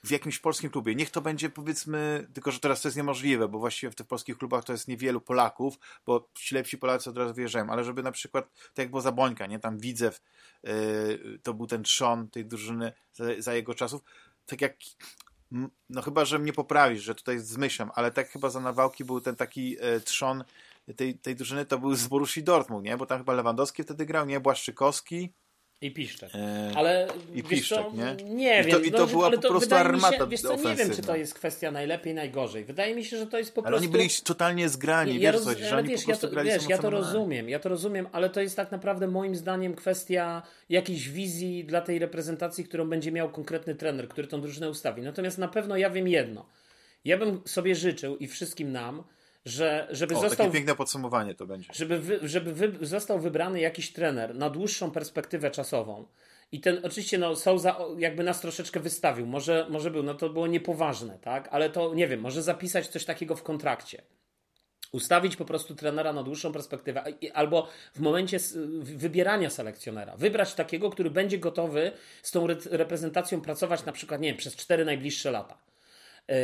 w jakimś polskim klubie. Niech to będzie powiedzmy, tylko że teraz to jest niemożliwe, bo właściwie w tych polskich klubach to jest niewielu Polaków, bo ci lepsi Polacy od razu wyjeżdżają, ale żeby na przykład, tak jak było Zabońka, nie? Tam Widzew, yy, to był ten trzon tej drużyny za, za, jego czasów, tak jak no chyba, że mnie poprawisz, że tutaj zmyślam, ale tak chyba za Nawałki był ten taki yy, trzon tej, tej drużyny, to był z Borussii Dortmund, nie? Bo tam chyba Lewandowski wtedy grał, nie? Błaszczykowski, i Piszczek. E, ale I Piszczek, co, nie? Nie I to, wiem. I to no, była po prostu armata się, wiesz co, Nie wiem, czy to jest kwestia najlepiej, najgorzej. Wydaje mi się, że to jest po ale prostu... Ale oni byli totalnie zgrani, ja wiesz roz... że oni wiesz, po prostu ja to, grali wiesz, ja to rozumiem, ja to rozumiem, ale to jest tak naprawdę moim zdaniem kwestia jakiejś wizji dla tej reprezentacji, którą będzie miał konkretny trener, który tą drużynę ustawi. Natomiast na pewno ja wiem jedno. Ja bym sobie życzył i wszystkim nam, że żeby o, został. Takie piękne podsumowanie to będzie. Żeby, wy, żeby wy, został wybrany jakiś trener na dłuższą perspektywę czasową i ten oczywiście no, Souza jakby nas troszeczkę wystawił. Może, może był, no to było niepoważne, tak? Ale to nie wiem, może zapisać coś takiego w kontrakcie. Ustawić po prostu trenera na dłuższą perspektywę, albo w momencie wybierania selekcjonera, wybrać takiego, który będzie gotowy z tą reprezentacją pracować na przykład, nie wiem, przez cztery najbliższe lata. Yy,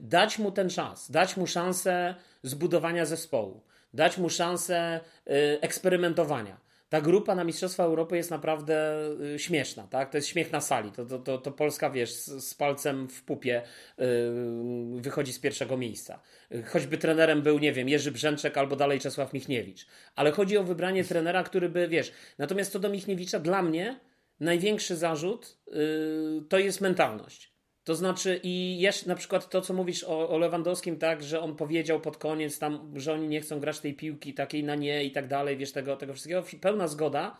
dać mu ten czas, dać mu szansę zbudowania zespołu, dać mu szansę yy, eksperymentowania ta grupa na Mistrzostwa Europy jest naprawdę y, śmieszna, tak? To jest śmiech na sali. To, to, to, to Polska, wiesz, z, z, palcem w pupie yy, wychodzi z pierwszego miejsca. Choćby trenerem był, nie wiem, Jerzy Brzęczek albo dalej Czesław Michniewicz. Ale chodzi o wybranie trenera, który by, wiesz... Natomiast to do Michniewicza dla mnie największy zarzut yy, to jest mentalność. To znaczy, i jeszcze na przykład to, co mówisz o, o Lewandowskim, tak, że on powiedział pod koniec tam, że oni nie chcą grać tej piłki takiej na nie i tak dalej, wiesz, tego, tego wszystkiego, pełna zgoda,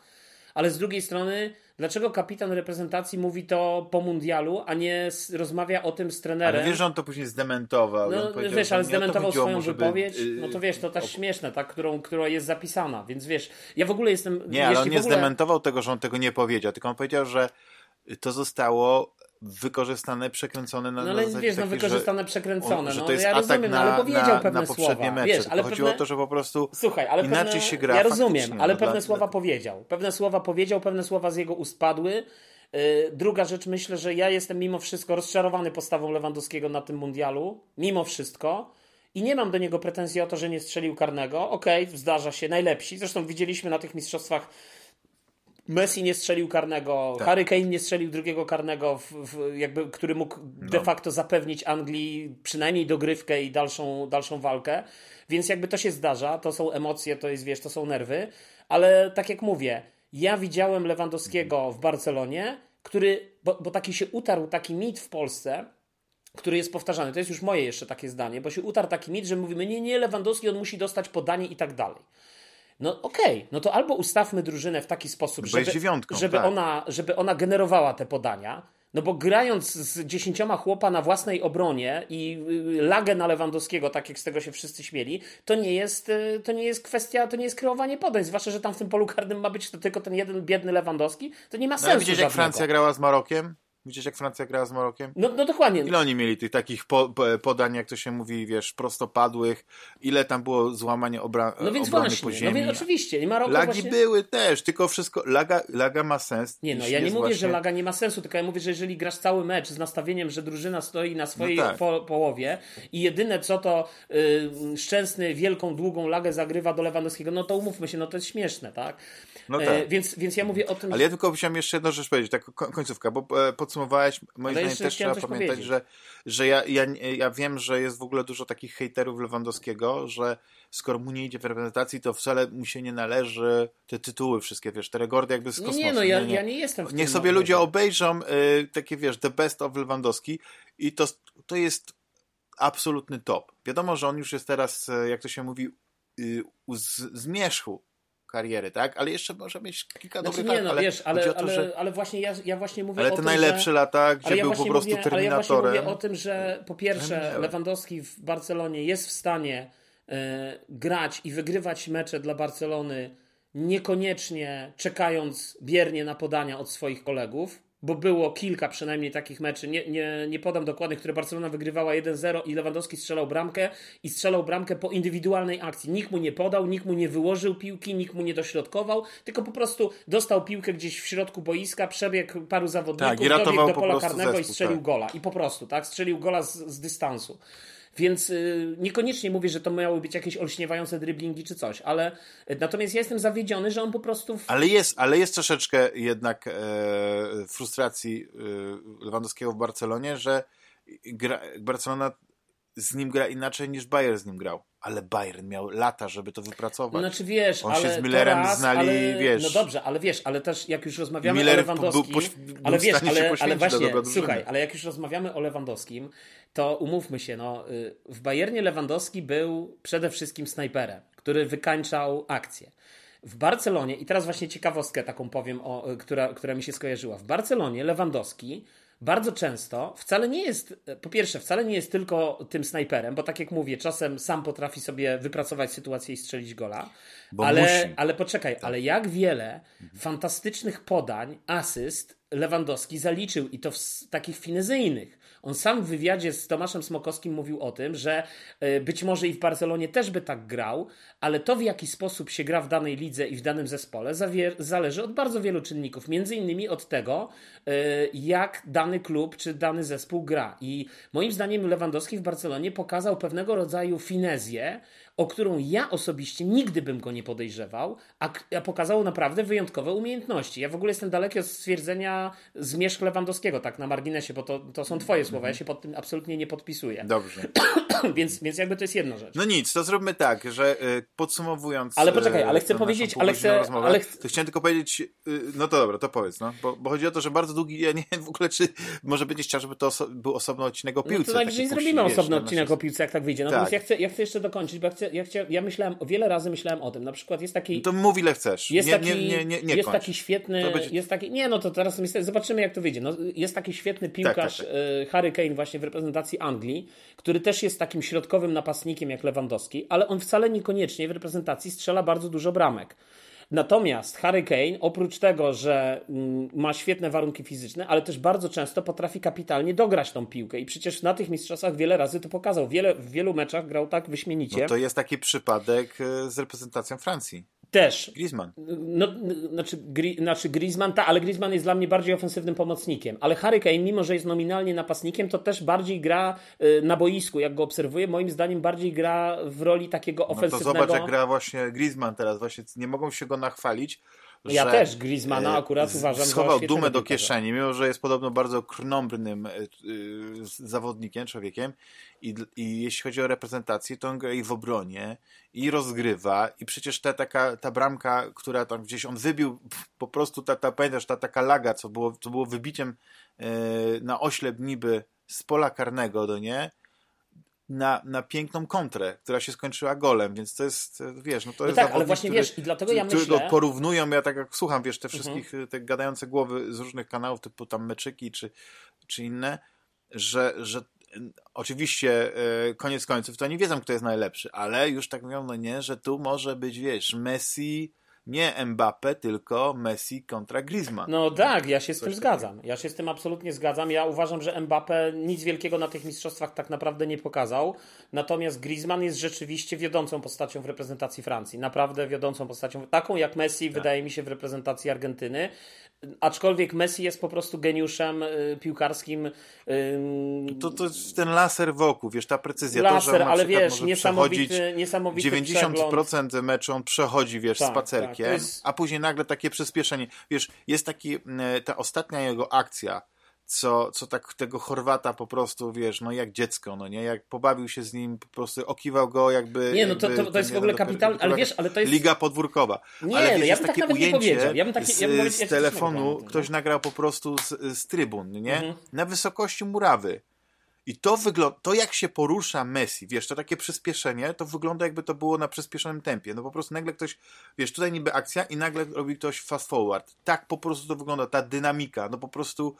ale z drugiej strony, dlaczego kapitan reprezentacji mówi to po mundialu, a nie rozmawia o tym z trenerem? Ale wiesz, że on to później zdementował. No, wiesz, ale zdementował swoją wypowiedź, żeby... no to wiesz, to ta śmieszne, tak, którą, która jest zapisana, więc wiesz, ja w ogóle jestem... Nie, ale on nie ogóle... zdementował tego, że on tego nie powiedział, tylko on powiedział, że to zostało wykorzystane, przekręcone na No ale na wiesz, no wykorzystane, że przekręcone. On, że no, to jest ja rozumiem, no, na, ale powiedział na, pewne na poprzednie słowa. mecze. Wiesz, ale chodziło pewne... o to, że po prostu Słuchaj, ale inaczej pewne... się gra Ja rozumiem, ale no, pewne dla... słowa powiedział. Pewne słowa powiedział, pewne słowa z jego ust padły. Yy, druga rzecz, myślę, że ja jestem mimo wszystko rozczarowany postawą Lewandowskiego na tym mundialu. Mimo wszystko. I nie mam do niego pretensji o to, że nie strzelił karnego. Okej, okay, zdarza się, najlepsi. Zresztą widzieliśmy na tych mistrzostwach Messi nie strzelił karnego, tak. Harry Kane nie strzelił drugiego karnego, w, w, jakby, który mógł no. de facto zapewnić Anglii przynajmniej dogrywkę i dalszą, dalszą walkę. Więc jakby to się zdarza, to są emocje, to jest, wiesz, to są nerwy, ale tak jak mówię, ja widziałem Lewandowskiego w Barcelonie, który, bo, bo taki się utarł taki mit w Polsce, który jest powtarzany. To jest już moje jeszcze takie zdanie, bo się utarł taki mit, że mówimy, nie, nie, Lewandowski, on musi dostać podanie i tak dalej. No okej, okay. no to albo ustawmy drużynę w taki sposób, żeby, żeby, tak. ona, żeby ona generowała te podania, no bo grając z dziesięcioma chłopa na własnej obronie i y, lagę na Lewandowskiego, tak jak z tego się wszyscy śmieli, to nie jest, y, to nie jest kwestia, to nie jest kreowanie podań. Zwłaszcza, że tam w tym polu karnym ma być to tylko ten jeden biedny Lewandowski, to nie ma sensu. No, widzisz, jak Francja grała z Marokiem? Widzisz, jak Francja grała z Marokiem? No, no dokładnie. Ile oni mieli tych takich po, podań, jak to się mówi, wiesz, prostopadłych? Ile tam było złamania obra no więc obrony właśnie, po ziemi? No więc oczywiście. I Maroko Lagi właśnie... były też, tylko wszystko, laga, laga ma sens. Nie, no ja nie mówię, właśnie... że laga nie ma sensu, tylko ja mówię, że jeżeli grasz cały mecz z nastawieniem, że drużyna stoi na swojej no tak. po połowie i jedyne co to yy, Szczęsny wielką, długą lagę zagrywa do Lewandowskiego, no to umówmy się, no to jest śmieszne, tak? No e, tak. Więc, więc ja mówię o tym... Ale ja tylko chciałem jeszcze jedną rzecz powiedzieć, tak końcówka, bo e, podsumowałeś moim zdaniem też trzeba pamiętać, powiedzieć. że, że ja, ja, ja wiem, że jest w ogóle dużo takich hejterów Lewandowskiego, że skoro mu nie idzie w reprezentacji, to wcale mu się nie należy te tytuły wszystkie, wiesz, te rekordy jakby z kosmosu. Nie, nie no, ja nie, nie. ja nie jestem w Niech sobie ludzie obejrzą y, takie, wiesz, the best of Lewandowski i to, to jest absolutny top. Wiadomo, że on już jest teraz, e, jak to się mówi, y, z, zmierzchu kariery, tak? Ale jeszcze może mieć kilka znaczy, dobrych nie, lat. No, ale wiesz, ale, to, ale, że... ale właśnie ja, ja właśnie mówię ale o te najlepsze że... lata, gdzie ja był po prostu mówię, terminatorem. Ale ja właśnie mówię o tym, że po pierwsze Lewandowski w Barcelonie jest w stanie e, grać i wygrywać mecze dla Barcelony niekoniecznie czekając biernie na podania od swoich kolegów, bo było kilka przynajmniej takich meczy, nie, nie, nie podam dokładnych, które Barcelona wygrywała 1-0 i Lewandowski strzelał bramkę i strzelał bramkę po indywidualnej akcji. Nikt mu nie podał, nikt mu nie wyłożył piłki, nikt mu nie dośrodkował, tylko po prostu dostał piłkę gdzieś w środku boiska, przebiegł paru zawodników, tak, dobiegł do pola karnego zespół, i strzelił tak. gola. I po prostu, tak, strzelił gola z, z dystansu. Więc y, niekoniecznie mówię, że to miały być jakieś olśniewające driblingi czy coś, ale y, natomiast ja jestem zawiedziony, że on po prostu. W... Ale jest, ale jest troszeczkę jednak e, frustracji e, Lewandowskiego w Barcelonie, że gra, Barcelona z nim gra inaczej niż Bayern z nim grał. Ale Bayern miał lata, żeby to wypracować. Znaczy wiesz, On ale się z Millerem raz, znali, ale, wiesz. No dobrze, ale wiesz, ale też jak już rozmawiamy Miller o Lewandowskim, był, był ale wiesz, ale, ale właśnie, słuchaj, ale jak już rozmawiamy o Lewandowskim, to umówmy się, no, y, w Bayernie Lewandowski był przede wszystkim snajperem, który wykańczał akcję. W Barcelonie, i teraz właśnie ciekawostkę taką powiem, o, y, która, która mi się skojarzyła. W Barcelonie Lewandowski bardzo często wcale nie jest, po pierwsze, wcale nie jest tylko tym snajperem, bo tak jak mówię, czasem sam potrafi sobie wypracować sytuację i strzelić gola. Bo ale, musi. ale poczekaj, tak. ale jak wiele fantastycznych podań, asyst Lewandowski zaliczył i to w takich finezyjnych. On sam w wywiadzie z Tomaszem Smokowskim mówił o tym, że e, być może i w Barcelonie też by tak grał, ale to w jaki sposób się gra w danej lidze i w danym zespole zależy od bardzo wielu czynników, między innymi od tego, e, jak dany klub czy dany zespół gra. I moim zdaniem Lewandowski w Barcelonie pokazał pewnego rodzaju finezję, o którą ja osobiście nigdy bym go nie podejrzewał, a, a pokazał naprawdę wyjątkowe umiejętności. Ja w ogóle jestem daleki od stwierdzenia zmierzch Lewandowskiego, tak na marginesie, bo to, to są twoje słowa, ja się pod tym absolutnie nie podpisuję. Dobrze. więc, więc jakby to jest jedna rzecz. No nic, to zróbmy tak, że y, podsumowując... Ale poczekaj, ale chcę powiedzieć, ale chcę... Rozmowę, ale To chciałem tylko powiedzieć, y, no to dobra, to powiedz, no, bo, bo, chodzi o to, że bardzo długi, ja nie wiem w ogóle, czy może będziesz chciał, żeby to oso był osobny odcinek o piłce. No to najwyżej zrobimy osobny odcinek o piłce, jak tak wyjdzie. Natomiast tak. ja, chcę, ja chcę jeszcze dokończyć, bo ja, chcę, ja, chcę, ja myślałem, wiele razy myślałem o tym. Na przykład jest taki. To mów ile chcesz. Jest nie, taki, nie, nie, nie, nie jest taki świetny. Będzie... Jest taki, nie, no to teraz zobaczymy, jak to wyjdzie. No, jest taki świetny piłkarz tak, tak, tak. Harry Kane właśnie w reprezentacji Anglii, który też jest takim środkowym napastnikiem jak Lewandowski, ale on wcale niekoniecznie w reprezentacji strzela bardzo dużo bramek. Natomiast Harry Kane, oprócz tego, że mm, ma świetne warunki fizyczne, ale też bardzo często potrafi kapitalnie dograć tą piłkę. I przecież na tych mistrzostwach wiele razy to pokazał. Wiele, w wielu meczach grał tak wyśmienicie. No to jest taki przypadek e, z reprezentacją Francji. Też. Griezmann. No, znaczy, gri, znaczy Griezmann, ta, ale Griezmann jest dla mnie bardziej ofensywnym pomocnikiem. Ale Harry Kane, mimo że jest nominalnie napastnikiem, to też bardziej gra y, na boisku, jak go obserwuję. Moim zdaniem bardziej gra w roli takiego ofensywnego. No to zobacz, jak gra właśnie Griezmann teraz. Właśnie nie mogą się go nachwalić, Ja też Griezmana akurat uważam schował dumę do kieszeni, mimo że jest podobno bardzo krnąbrnym zawodnikiem, człowiekiem. I, i jeśli chodzi o reprezentację, to on gra i w obronie i rozgrywa. I przecież ta taka, ta bramka, która tam gdzieś on wybił, po prostu ta, ta pamiętasz, ta taka laga, co było, co było wybiciem na oślep niby z pola karnego, do nie? Na, na piękną kontrę, która się skończyła golem, więc to jest, wiesz, no to no jest tak, ale właśnie który, wiesz, i dlatego ja myślę... porównują, ja tak jak słucham, wiesz, te mhm. wszystkich, mhm. te gadające głowy z różnych kanałów, typu tam meczyki czy, czy inne, że, że oczywiście e, koniec końców to nie wiedzą, kto jest najlepszy, ale już tak mówią, no nie, że tu może być, wiesz, Messi nie Mbappe, tylko Messi kontra Griezmann. No tak, ja się z Coś tym zgadzam. Ja się z tym absolutnie zgadzam. Ja uważam, że Mbappe nic wielkiego na tych mistrzostwach tak naprawdę nie pokazał. Natomiast Griezmann jest rzeczywiście wiodącą postacią w reprezentacji Francji. Naprawdę wiodącą postacią. Taką jak Messi, tak. wydaje mi się, w reprezentacji Argentyny. Aczkolwiek Messi jest po prostu geniuszem y, piłkarskim. To, to ten laser wokół, wiesz, ta precyzja. Laser, to, ale wiesz, niesamowity, niesamowity 90% przegląd. przechodzi, wiesz, tak, spacerkiem, tak, jest... a później nagle takie przyspieszenie. Wiesz, jest taki, ta ostatnia jego akcja, co, co tak tego Chorwata po prostu, wiesz, no jak dziecko, no nie, jak pobawił się z nim, po prostu okiwał go jakby... Nie, no to, to, to jest w ogóle kapitalne, ale wiesz, ale to jest... Liga podwórkowa. Nie, ale wiesz, no ja bym tak nawet nie powiedział. Ja bym takie, z, ja bym z telefonu ktoś nagrał po prostu z, z trybun, nie? Mhm. Na wysokości murawy. I to wygląda, to jak się porusza Messi, wiesz, to takie przyspieszenie, to wygląda jakby to było na przyspieszonym tempie. No po prostu nagle ktoś, wiesz, tutaj niby akcja i nagle robi ktoś fast forward. Tak po prostu to wygląda, ta dynamika, no po prostu,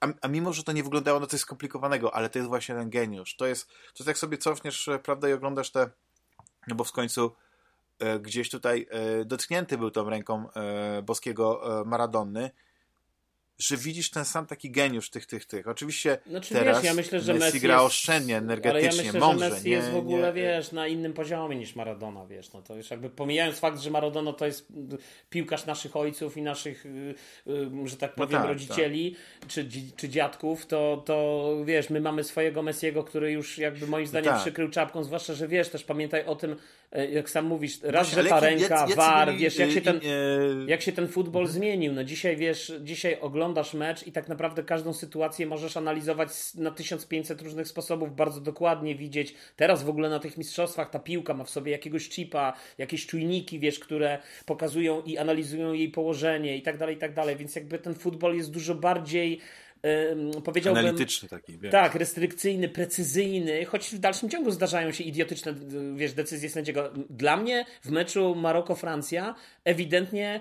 a, a mimo, że to nie wyglądało na coś skomplikowanego, ale to jest właśnie ten geniusz. To jest, to jak sobie cofniesz, e, prawda, i oglądasz te, no bo w końcu e, gdzieś tutaj e, dotknięty był tą ręką e, boskiego e, Maradonny, że widzisz ten sam taki geniusz tych, tych, tych. Oczywiście znaczy, teraz wiesz, ja myślę, że Messi, Messi gra oszczędnie, energetycznie, ale ja myślę, mądrze. Że Messi nie, jest w ogóle, nie, wiesz, na innym poziomie niż Maradona, wiesz. No to już jakby pomijając fakt, że Maradona to jest piłkarz naszych ojców i naszych, y, y, że tak no powiem, no tak, rodzicieli tak. Czy, czy dziadków, to, to wiesz, my mamy swojego Messiego, który już jakby moim zdaniem tak. przykrył czapką, zwłaszcza, że wiesz, też pamiętaj o tym, jak sam mówisz, raz, że ta ręka, war, wiesz, jak się ten, jak się ten futbol zmienił. No dzisiaj, wiesz, dzisiaj oglądasz mecz i tak tak naprawdę każdą sytuację możesz analizować na 1500 różnych sposobów, bardzo dokładnie widzieć. Teraz w ogóle na tych mistrzostwach ta piłka ma w sobie jakiegoś chipa, jakieś czujniki, wiesz, które pokazują i analizują jej położenie i tak dalej, i tak dalej. Więc jakby ten futbol jest dużo bardziej powiedziałbym... Analityczny taki. Wiesz. Tak, restrykcyjny, precyzyjny, choć w dalszym ciągu zdarzają się idiotyczne wiesz, decyzje sędziego. Dla mnie w meczu Maroko-Francja ewidentnie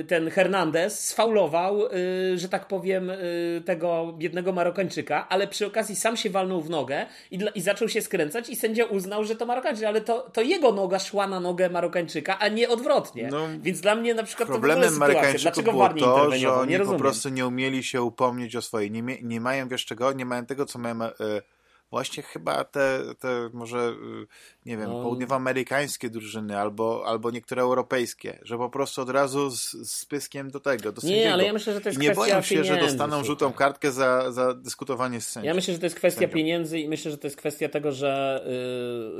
y, ten Hernandez sfaulował, y, że tak powiem, y, tego biednego Marokańczyka, ale przy okazji sam się walnął w nogę i, i zaczął się skręcać i sędzia uznał, że to Marokańczyk, ale to, to jego noga szła na nogę Marokańczyka, a nie odwrotnie. No, Więc dla mnie na przykład problemem to w ogóle sytuacja. Dlaczego było to, że oni nie po prostu nie umieli się upomnieć o swoje. Nie, nie mają, wiesz czego, nie mają tego, co mają... E, właśnie chyba te, te może, y, nie wiem, no. południowoamerykańskie drużyny albo, albo niektóre europejskie, że po prostu od razu z, z pyskiem do tego, do Nie, ale ja myślę, że to jest I nie boją się, że dostaną żółtą kartkę za, za dyskutowanie z sędzią. Ja myślę, że to jest kwestia sędzią. pieniędzy i myślę, że to jest kwestia tego, że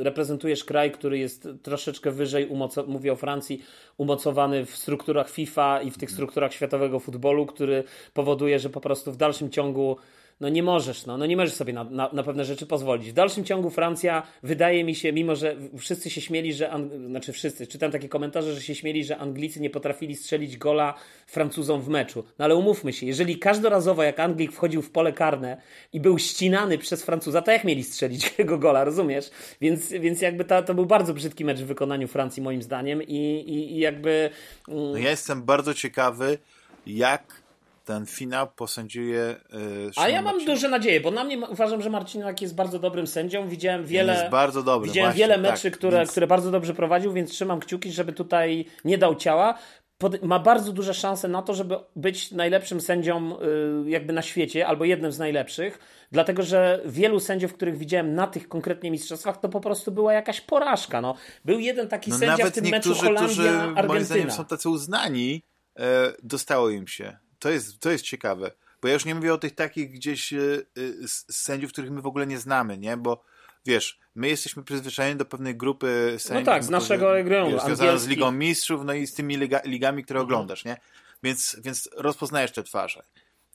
y, reprezentujesz kraj, który jest troszeczkę wyżej, umoco- mówię o Francji, umocowany w strukturach FIFA i w tych strukturach światowego futbolu, który powoduje, że po prostu w dalszym ciągu no nie możesz, no, no nie możesz sobie na, na, na, pewne rzeczy pozwolić. W dalszym ciągu Francja, wydaje mi się, mimo że wszyscy się śmieli, że, Ang- znaczy wszyscy, czytam takie komentarze, że się śmieli, że Anglicy nie potrafili strzelić gola Francuzom w meczu. No ale umówmy się, jeżeli każdorazowo jak Anglik wchodził w pole karne i był ścinany przez Francuza, to jak mieli strzelić jego gola, rozumiesz? Więc, więc jakby to, to był bardzo brzydki mecz w wykonaniu Francji moim zdaniem i, i, i jakby... Mm... No ja jestem bardzo ciekawy, jak ten finał posędziuje. Yy, A ja mam duże nadzieje, bo na mnie uważam, że Marcinak jest bardzo dobrym sędzią. Widziałem wiele. Jest bardzo dobry. Widziałem właśnie, wiele meczy, tak, które, więc... które bardzo dobrze prowadził, więc trzymam kciuki, żeby tutaj nie dał ciała. Pod, ma bardzo duże szanse na to, żeby być najlepszym sędzią yy, jakby na świecie, albo jednym z najlepszych, dlatego że wielu sędziów, których widziałem na tych konkretnie mistrzostwach, to po prostu była jakaś porażka. No, był jeden taki no sędzia w tym meczu Holandia-Argentyna. Moim zdaniem są tacy uznani, e, dostało im się to jest, to jest ciekawe. Bo ja już nie mówię o tych takich gdzieś y, y, sędziów, których my w ogóle nie znamy, nie? Bo wiesz, my jesteśmy przyzwyczajeni do pewnej grupy sędziów. No tak, z naszego regionu. Związaną z Ligą Mistrzów, no i z tymi liga, ligami, które mhm. oglądasz, nie? Więc, więc rozpoznajesz te twarze.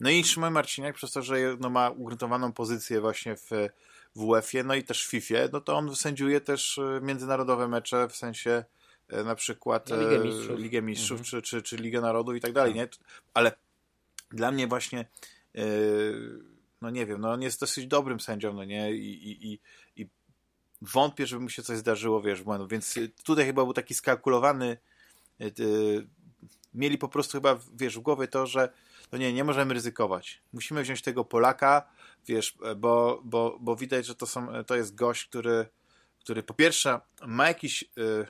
No i Szymon Marciniak, przez to, że no, ma ugruntowaną pozycję właśnie w, w UEFA, no i też w FIFA, no to on sędziuje też e, międzynarodowe mecze, w sensie na przykład Ligę Mistrzów, Ligę Mistrzów mhm. czy, czy, czy Ligę Narodów i tak dalej, nie? Ale dla mnie właśnie no nie wiem, no on jest dosyć dobrym sędzią, no nie? I, i, i, i wątpię, żeby mu się coś zdarzyło, wiesz, błędu. Więc tutaj chyba był taki skalkulowany mieli po prostu chyba, wiesz, w głowie to, że no nie, nie możemy ryzykować. Musimy wziąć tego Polaka, wiesz, bo, bo, bo widać, że to, są, to jest gość, który, który po pierwsze ma jakiś, yy,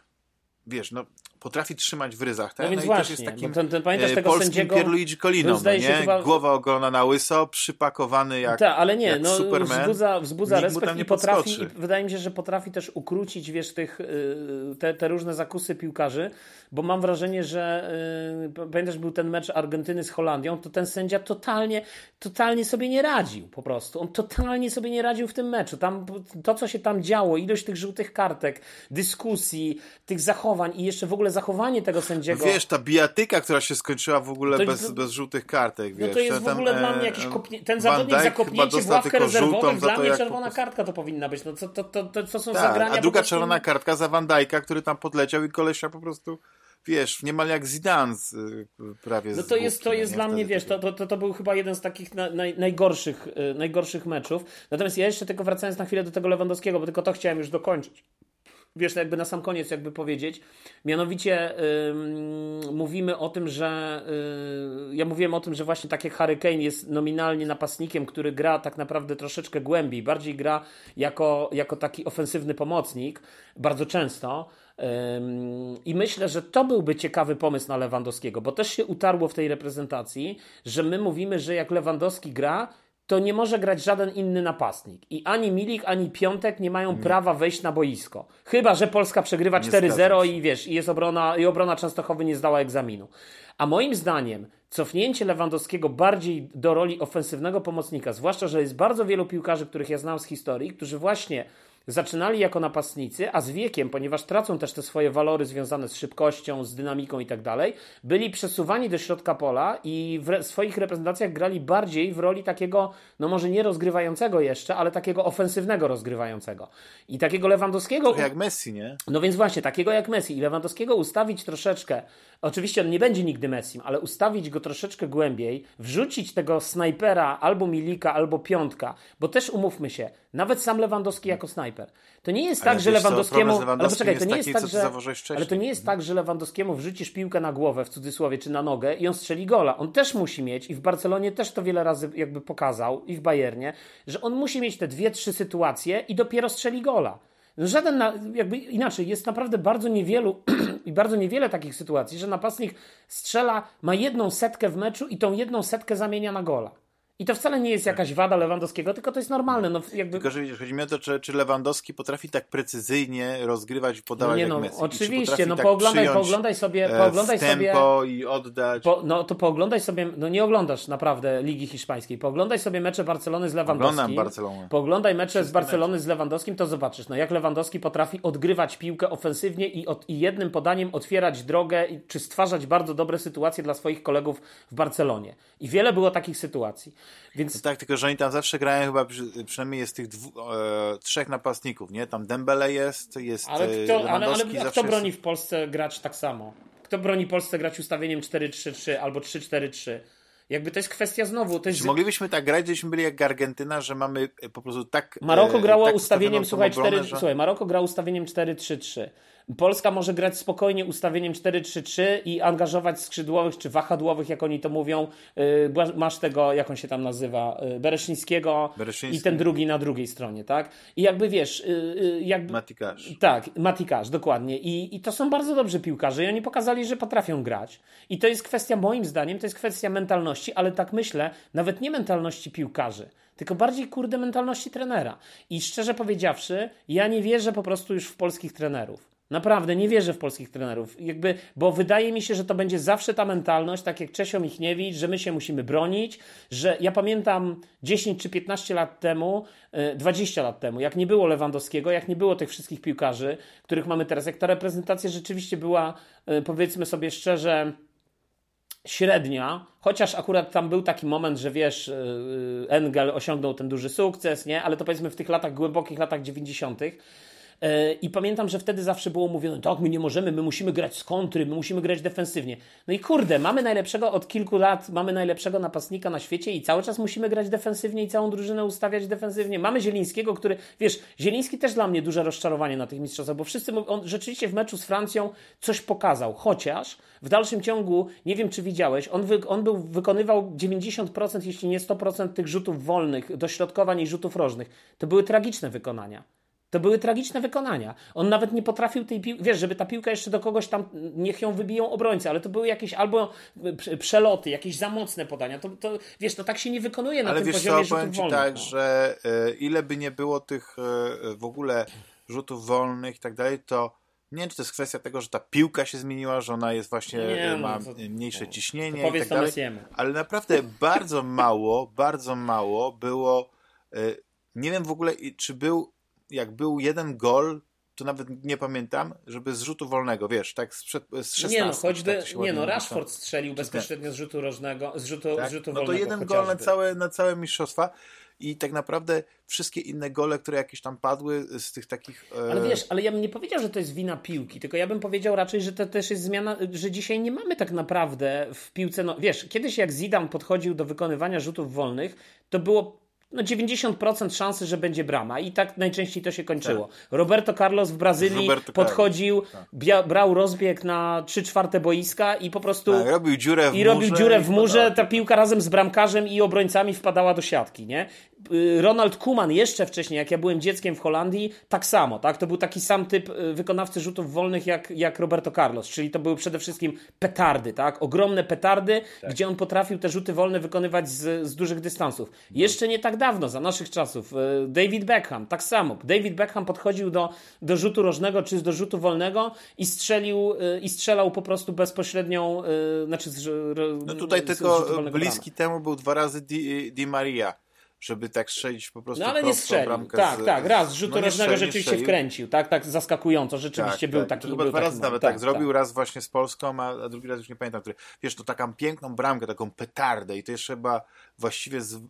wiesz, no potrafi trzymać w ryzach. Tak? No, więc no właśnie, jest takim ten, ten, pamiętasz tego polskim sędziego... Pierluigi Colino, no, nie? Chyba... Głowa ogolona na łyso, przypakowany jak Tak, ale nie, no, Superman. wzbudza, wzbudza respekt i potrafi, i wydaje mi się, że potrafi też ukrócić, wiesz, tych, y, te, te różne zakusy piłkarzy, bo mam wrażenie, że yy, pamiętasz, był ten mecz Argentyny z Holandią, to ten sędzia totalnie, totalnie sobie nie radził po prostu. On totalnie sobie nie radził w tym meczu. Tam, to, co się tam działo, ilość tych żółtych kartek, dyskusji, tych zachowań i jeszcze w ogóle zachowanie tego sędziego. No wiesz, ta bijatyka, która się skończyła w ogóle to, bez, to, bez żółtych kartek. Wiesz, no to jest w ogóle dla mnie jakiś kopnie... ten zawodnik za kopnięcie w ławkę rezerwową, dla mnie czerwona kartka to powinna być. No to, to, to, to, to są tak, zagrania... A druga czerwona kartka za Van Dijk'a, który tam podleciał i kolesia po prostu wiesz, niemal jak Zidane z, y, prawie No to jest, to jest dla mnie, wiesz, to, to, to był chyba jeden z takich na, naj, najgorszych, y, najgorszych meczów. Natomiast ja jeszcze tylko wracając na chwilę do tego Lewandowskiego, bo tylko to chciałem już dokończyć wiesz, jakby na sam koniec jakby powiedzieć. Mianowicie yy, mówimy o tym, że yy, ja mówiłem o tym, że właśnie tak jak Harry Kane jest nominalnie napastnikiem, który gra tak naprawdę troszeczkę głębiej, bardziej gra jako, jako taki ofensywny pomocnik, bardzo często. I myślę, że to byłby ciekawy pomysł na Lewandowskiego, bo też się utarło w tej reprezentacji, że my mówimy, że jak Lewandowski gra, to nie może grać żaden inny napastnik. I ani Milik, ani Piątek nie mają prawa wejść na boisko. Chyba, że Polska przegrywa 4-0 i wiesz, i jest obrona, i obrona Częstochowy nie zdała egzaminu. A moim zdaniem cofnięcie Lewandowskiego bardziej do roli ofensywnego pomocnika, zwłaszcza, że jest bardzo wielu piłkarzy, których ja znam z historii, którzy właśnie zaczynali jako napastnicy, a z wiekiem, ponieważ tracą też te swoje walory związane z szybkością, z dynamiką i tak dalej, byli przesuwani do środka pola i w swoich reprezentacjach grali bardziej w roli takiego, no może nie rozgrywającego jeszcze, ale takiego ofensywnego rozgrywającego. I takiego Lewandowskiego... Jak Messi, nie? No więc właśnie, takiego jak Messi. I Lewandowskiego ustawić troszeczkę, oczywiście on nie będzie nigdy Messim, ale ustawić go troszeczkę głębiej, wrzucić tego snajpera albo Milika, albo Piątka, bo też umówmy się, nawet sam Lewandowski jako snajper. To nie jest ale tak, że Lewandowskiemu. Co, ale poczekaj, to nie jest tak, że. Ale to nie jest tak, że Lewandowskiemu wrzucisz piłkę na głowę w cudzysłowie czy na nogę i on strzeli gola. On też musi mieć i w Barcelonie też to wiele razy jakby pokazał i w Bayernie, że on musi mieć te dwie, trzy sytuacje i dopiero strzeli gola. No żaden, na, jakby inaczej, jest naprawdę bardzo niewielu i bardzo niewiele takich sytuacji, że napastnik strzela, ma jedną setkę w meczu i tą jedną setkę zamienia na gola. I to wcale nie jest jakaś wada Lewandowskiego, tylko to jest normalne. No, jakby... Tylko, że widzisz, chodzi mi o to, czy, czy Lewandowski potrafi tak precyzyjnie rozgrywać i podawać no nie, no, Messi. Oczywiście, no tak pooglądaj, pooglądaj sobie, e, pooglądaj sobie, i oddać. Po, no to pooglądaj sobie, no nie oglądasz naprawdę Ligi Hiszpańskiej, pooglądaj sobie mecze Barcelony z Lewandowskim. Oglądam Barcelonę. Pooglądaj mecze z Barcelony mecze. z Lewandowskim, to zobaczysz, no jak Lewandowski potrafi odgrywać piłkę ofensywnie i, od, i jednym podaniem otwierać drogę, czy stwarzać bardzo dobre sytuacje dla swoich kolegów w Barcelonie. I wiele było takich sytuacji. Więc... No tak, tylko że oni tam zawsze grają chyba, przynajmniej jest tych dwu, e, trzech napastników, nie? Tam Dembele jest, jest Ale kto, ale, ale, a kto broni w Polsce grać tak samo? Kto broni Polsce grać ustawieniem 4-3-3 albo 3-4-3? Jakby to jest kwestia znowu. To jest... Moglibyśmy tak grać, gdybyśmy byli jak Argentyna, że mamy po prostu tak. Maroko e, grało tak ustawieniem, słuchaj, 4, że... słuchaj, Maroko grał ustawieniem 4-3-3. Polska może grać spokojnie ustawieniem 4-3-3 i angażować skrzydłowych czy wahadłowych, jak oni to mówią. Y, masz tego, jak on się tam nazywa, y, Bereszyńskiego i ten drugi na drugiej stronie, tak? I jakby wiesz, y, jakby... Matikasz. Tak, Matikasz, dokładnie. I, I to są bardzo dobrzy piłkarze i oni pokazali, że potrafią grać. I to jest kwestia, moim zdaniem, to jest kwestia mentalności, ale tak myślę, nawet nie mentalności piłkarzy, tylko bardziej kurde mentalności trenera. I szczerze powiedziawszy, ja nie wierzę po prostu już w polskich trenerów. Naprawdę, nie wierzę w polskich trenerów. Jakby, bo wydaje mi się, że to będzie zawsze ta mentalność, tak jak Czesio Michniewicz, że my się musimy bronić, że ja pamiętam 10 czy 15 lat temu, 20 e, lat temu, jak nie było Lewandowskiego, jak nie było tych wszystkich piłkarzy, których mamy teraz, jak ta reprezentacja rzeczywiście była, e, powiedzmy sobie szczerze, średnia, chociaż akurat tam był taki moment, że wiesz, e, Engel osiągnął ten duży sukces, nie? Ale to powiedzmy w tych latach, głębokich latach 90 E, I pamiętam, że wtedy zawsze było mówione, tak, my nie możemy, my musimy grać z kontry, my musimy grać defensywnie. No i kurde, mamy najlepszego od kilku lat, mamy najlepszego napastnika na świecie i cały czas musimy grać defensywnie i całą drużynę ustawiać defensywnie. Mamy Zielińskiego, który, wiesz, Zieliński też dla mnie duże rozczarowanie na tych mistrzostwach, bo wszyscy, on rzeczywiście w meczu z Francją coś pokazał, chociaż w dalszym ciągu, nie wiem czy widziałeś, on, wy, on był, wykonywał 90%, jeśli nie 100% tych rzutów wolnych, dośrodkowań i rzutów rożnych. To były tragiczne wykonania. To były tragiczne wykonania. On nawet nie potrafił tej piłki, wiesz, żeby ta piłka jeszcze do kogoś tam, niech ją wybiją obrońcy, ale to były jakieś albo przeloty, jakieś za mocne podania. To, to wiesz, to tak się nie wykonuje na ale tym wiesz poziomie co, rzutów wolnych. tak, no. że y, ile by nie było tych y, w ogóle rzutów wolnych i tak dalej, to nie wiem, czy to jest kwestia tego, że ta piłka się zmieniła, że ona jest właśnie, nie, ma no, to, mniejsze ciśnienie i tak dalej. Ale naprawdę bardzo mało, bardzo mało było. Nie wiem w ogóle, czy był jak był jeden gol, to nawet nie pamiętam, żeby z rzutu wolnego, wiesz, tak sprzed, z 16. Nie no, choćby, tak nie no, Rashford strzelił bezpośrednio z rzutu rożnego, z rzutu, tak? z rzutu wolnego. No to jeden gol na całe, na całe mistrzostwa i tak naprawdę wszystkie inne gole, które jakieś tam padły z tych takich... E... Ale wiesz, ale ja bym nie powiedział, że to jest wina piłki, tylko ja bym powiedział raczej, że to też jest zmiana, że dzisiaj nie mamy tak naprawdę w piłce, no wiesz, kiedyś jak Zidane podchodził do wykonywania rzutów wolnych, to było no 90% szansy, że będzie brama. I tak najczęściej to się kończyło. Tak. Roberto Carlos w Brazylii Roberto podchodził, tak. brał rozbieg na 3 czwarte boiska i po prostu. Tak, robił dziurę w i robił dziurę w murze. Ta piłka razem z bramkarzem i obrońcami wpadała do siatki. Nie? Y, Ronald Kuman jeszcze wcześniej, jak ja byłem dzieckiem w Holandii, tak samo. Tak? To był taki sam typ y, wykonawcy rzutów wolnych jak, jak Roberto Carlos. Czyli to były przede wszystkim petardy. Tak? Ogromne petardy, tak. gdzie on potrafił te rzuty wolne wykonywać z, z dużych dystansów. Jeszcze nie tak dawno, za naszych czasów, e, David Beckham, tak samo. David Beckham podchodził do, do rzutu rożnego czy do rzutu wolnego i strzelił i strzelał po prostu bezpośrednią, znaczy z, No tutaj z, tylko bliski temu był dwa razy Di, Di Maria żeby tak strzelić po prostu. No ale nie strzelił. Tak, z... tak, raz rzutu no, rożnego rzeczywiście wkręcił, tak, tak zaskakująco, rzeczywiście tak, był tak. taki. To chyba dwa razy nawet tak, tak zrobił, tak. raz właśnie z Polską, a, a, drugi raz już nie pamiętam, który, wiesz, to taką piękną bramkę, taką petardę i to jeszcze chyba właściwie z,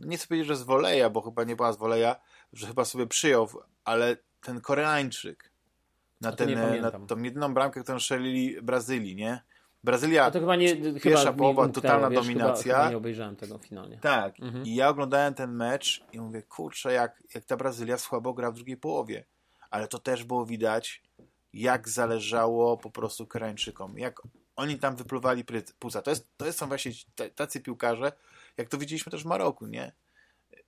nie chcę powiedzieć, że z woleja, bo chyba nie była z woleja, że chyba sobie przyjął, ale ten Koreańczyk na, ten, na tą jedną bramkę, którą strzelili Brazylii, nie? Brazylia, to chyba nie, pierwsza chyba połowa, totalna wiesz, dominacja. Chyba, chyba nie obejrzałem tego finalnie. Tak. Mhm. I ja oglądałem ten mecz i mówię, kurczę, jak, jak ta Brazylia słabo gra w drugiej połowie. Ale to też było widać, jak zależało po prostu Koreańczykom. Jak oni tam wypluwali płuca. To, jest, to są właśnie tacy piłkarze, jak to widzieliśmy też w Maroku, nie?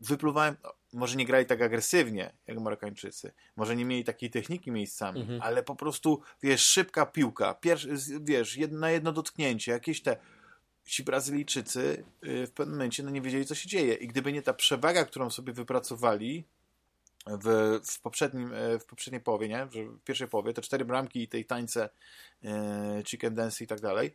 Wypluwałem, może nie grali tak agresywnie jak Marokańczycy, może nie mieli takiej techniki miejscami, mhm. ale po prostu, wiesz, szybka piłka, pierwszy, wiesz, na jedno dotknięcie, jakieś te ci Brazylijczycy y, w pewnym momencie no, nie wiedzieli, co się dzieje. I gdyby nie ta przewaga, którą sobie wypracowali w, w, poprzednim, y, w poprzedniej połowie, nie? w pierwszej połowie, te cztery bramki i tej tańce, y, chicken dance i tak dalej,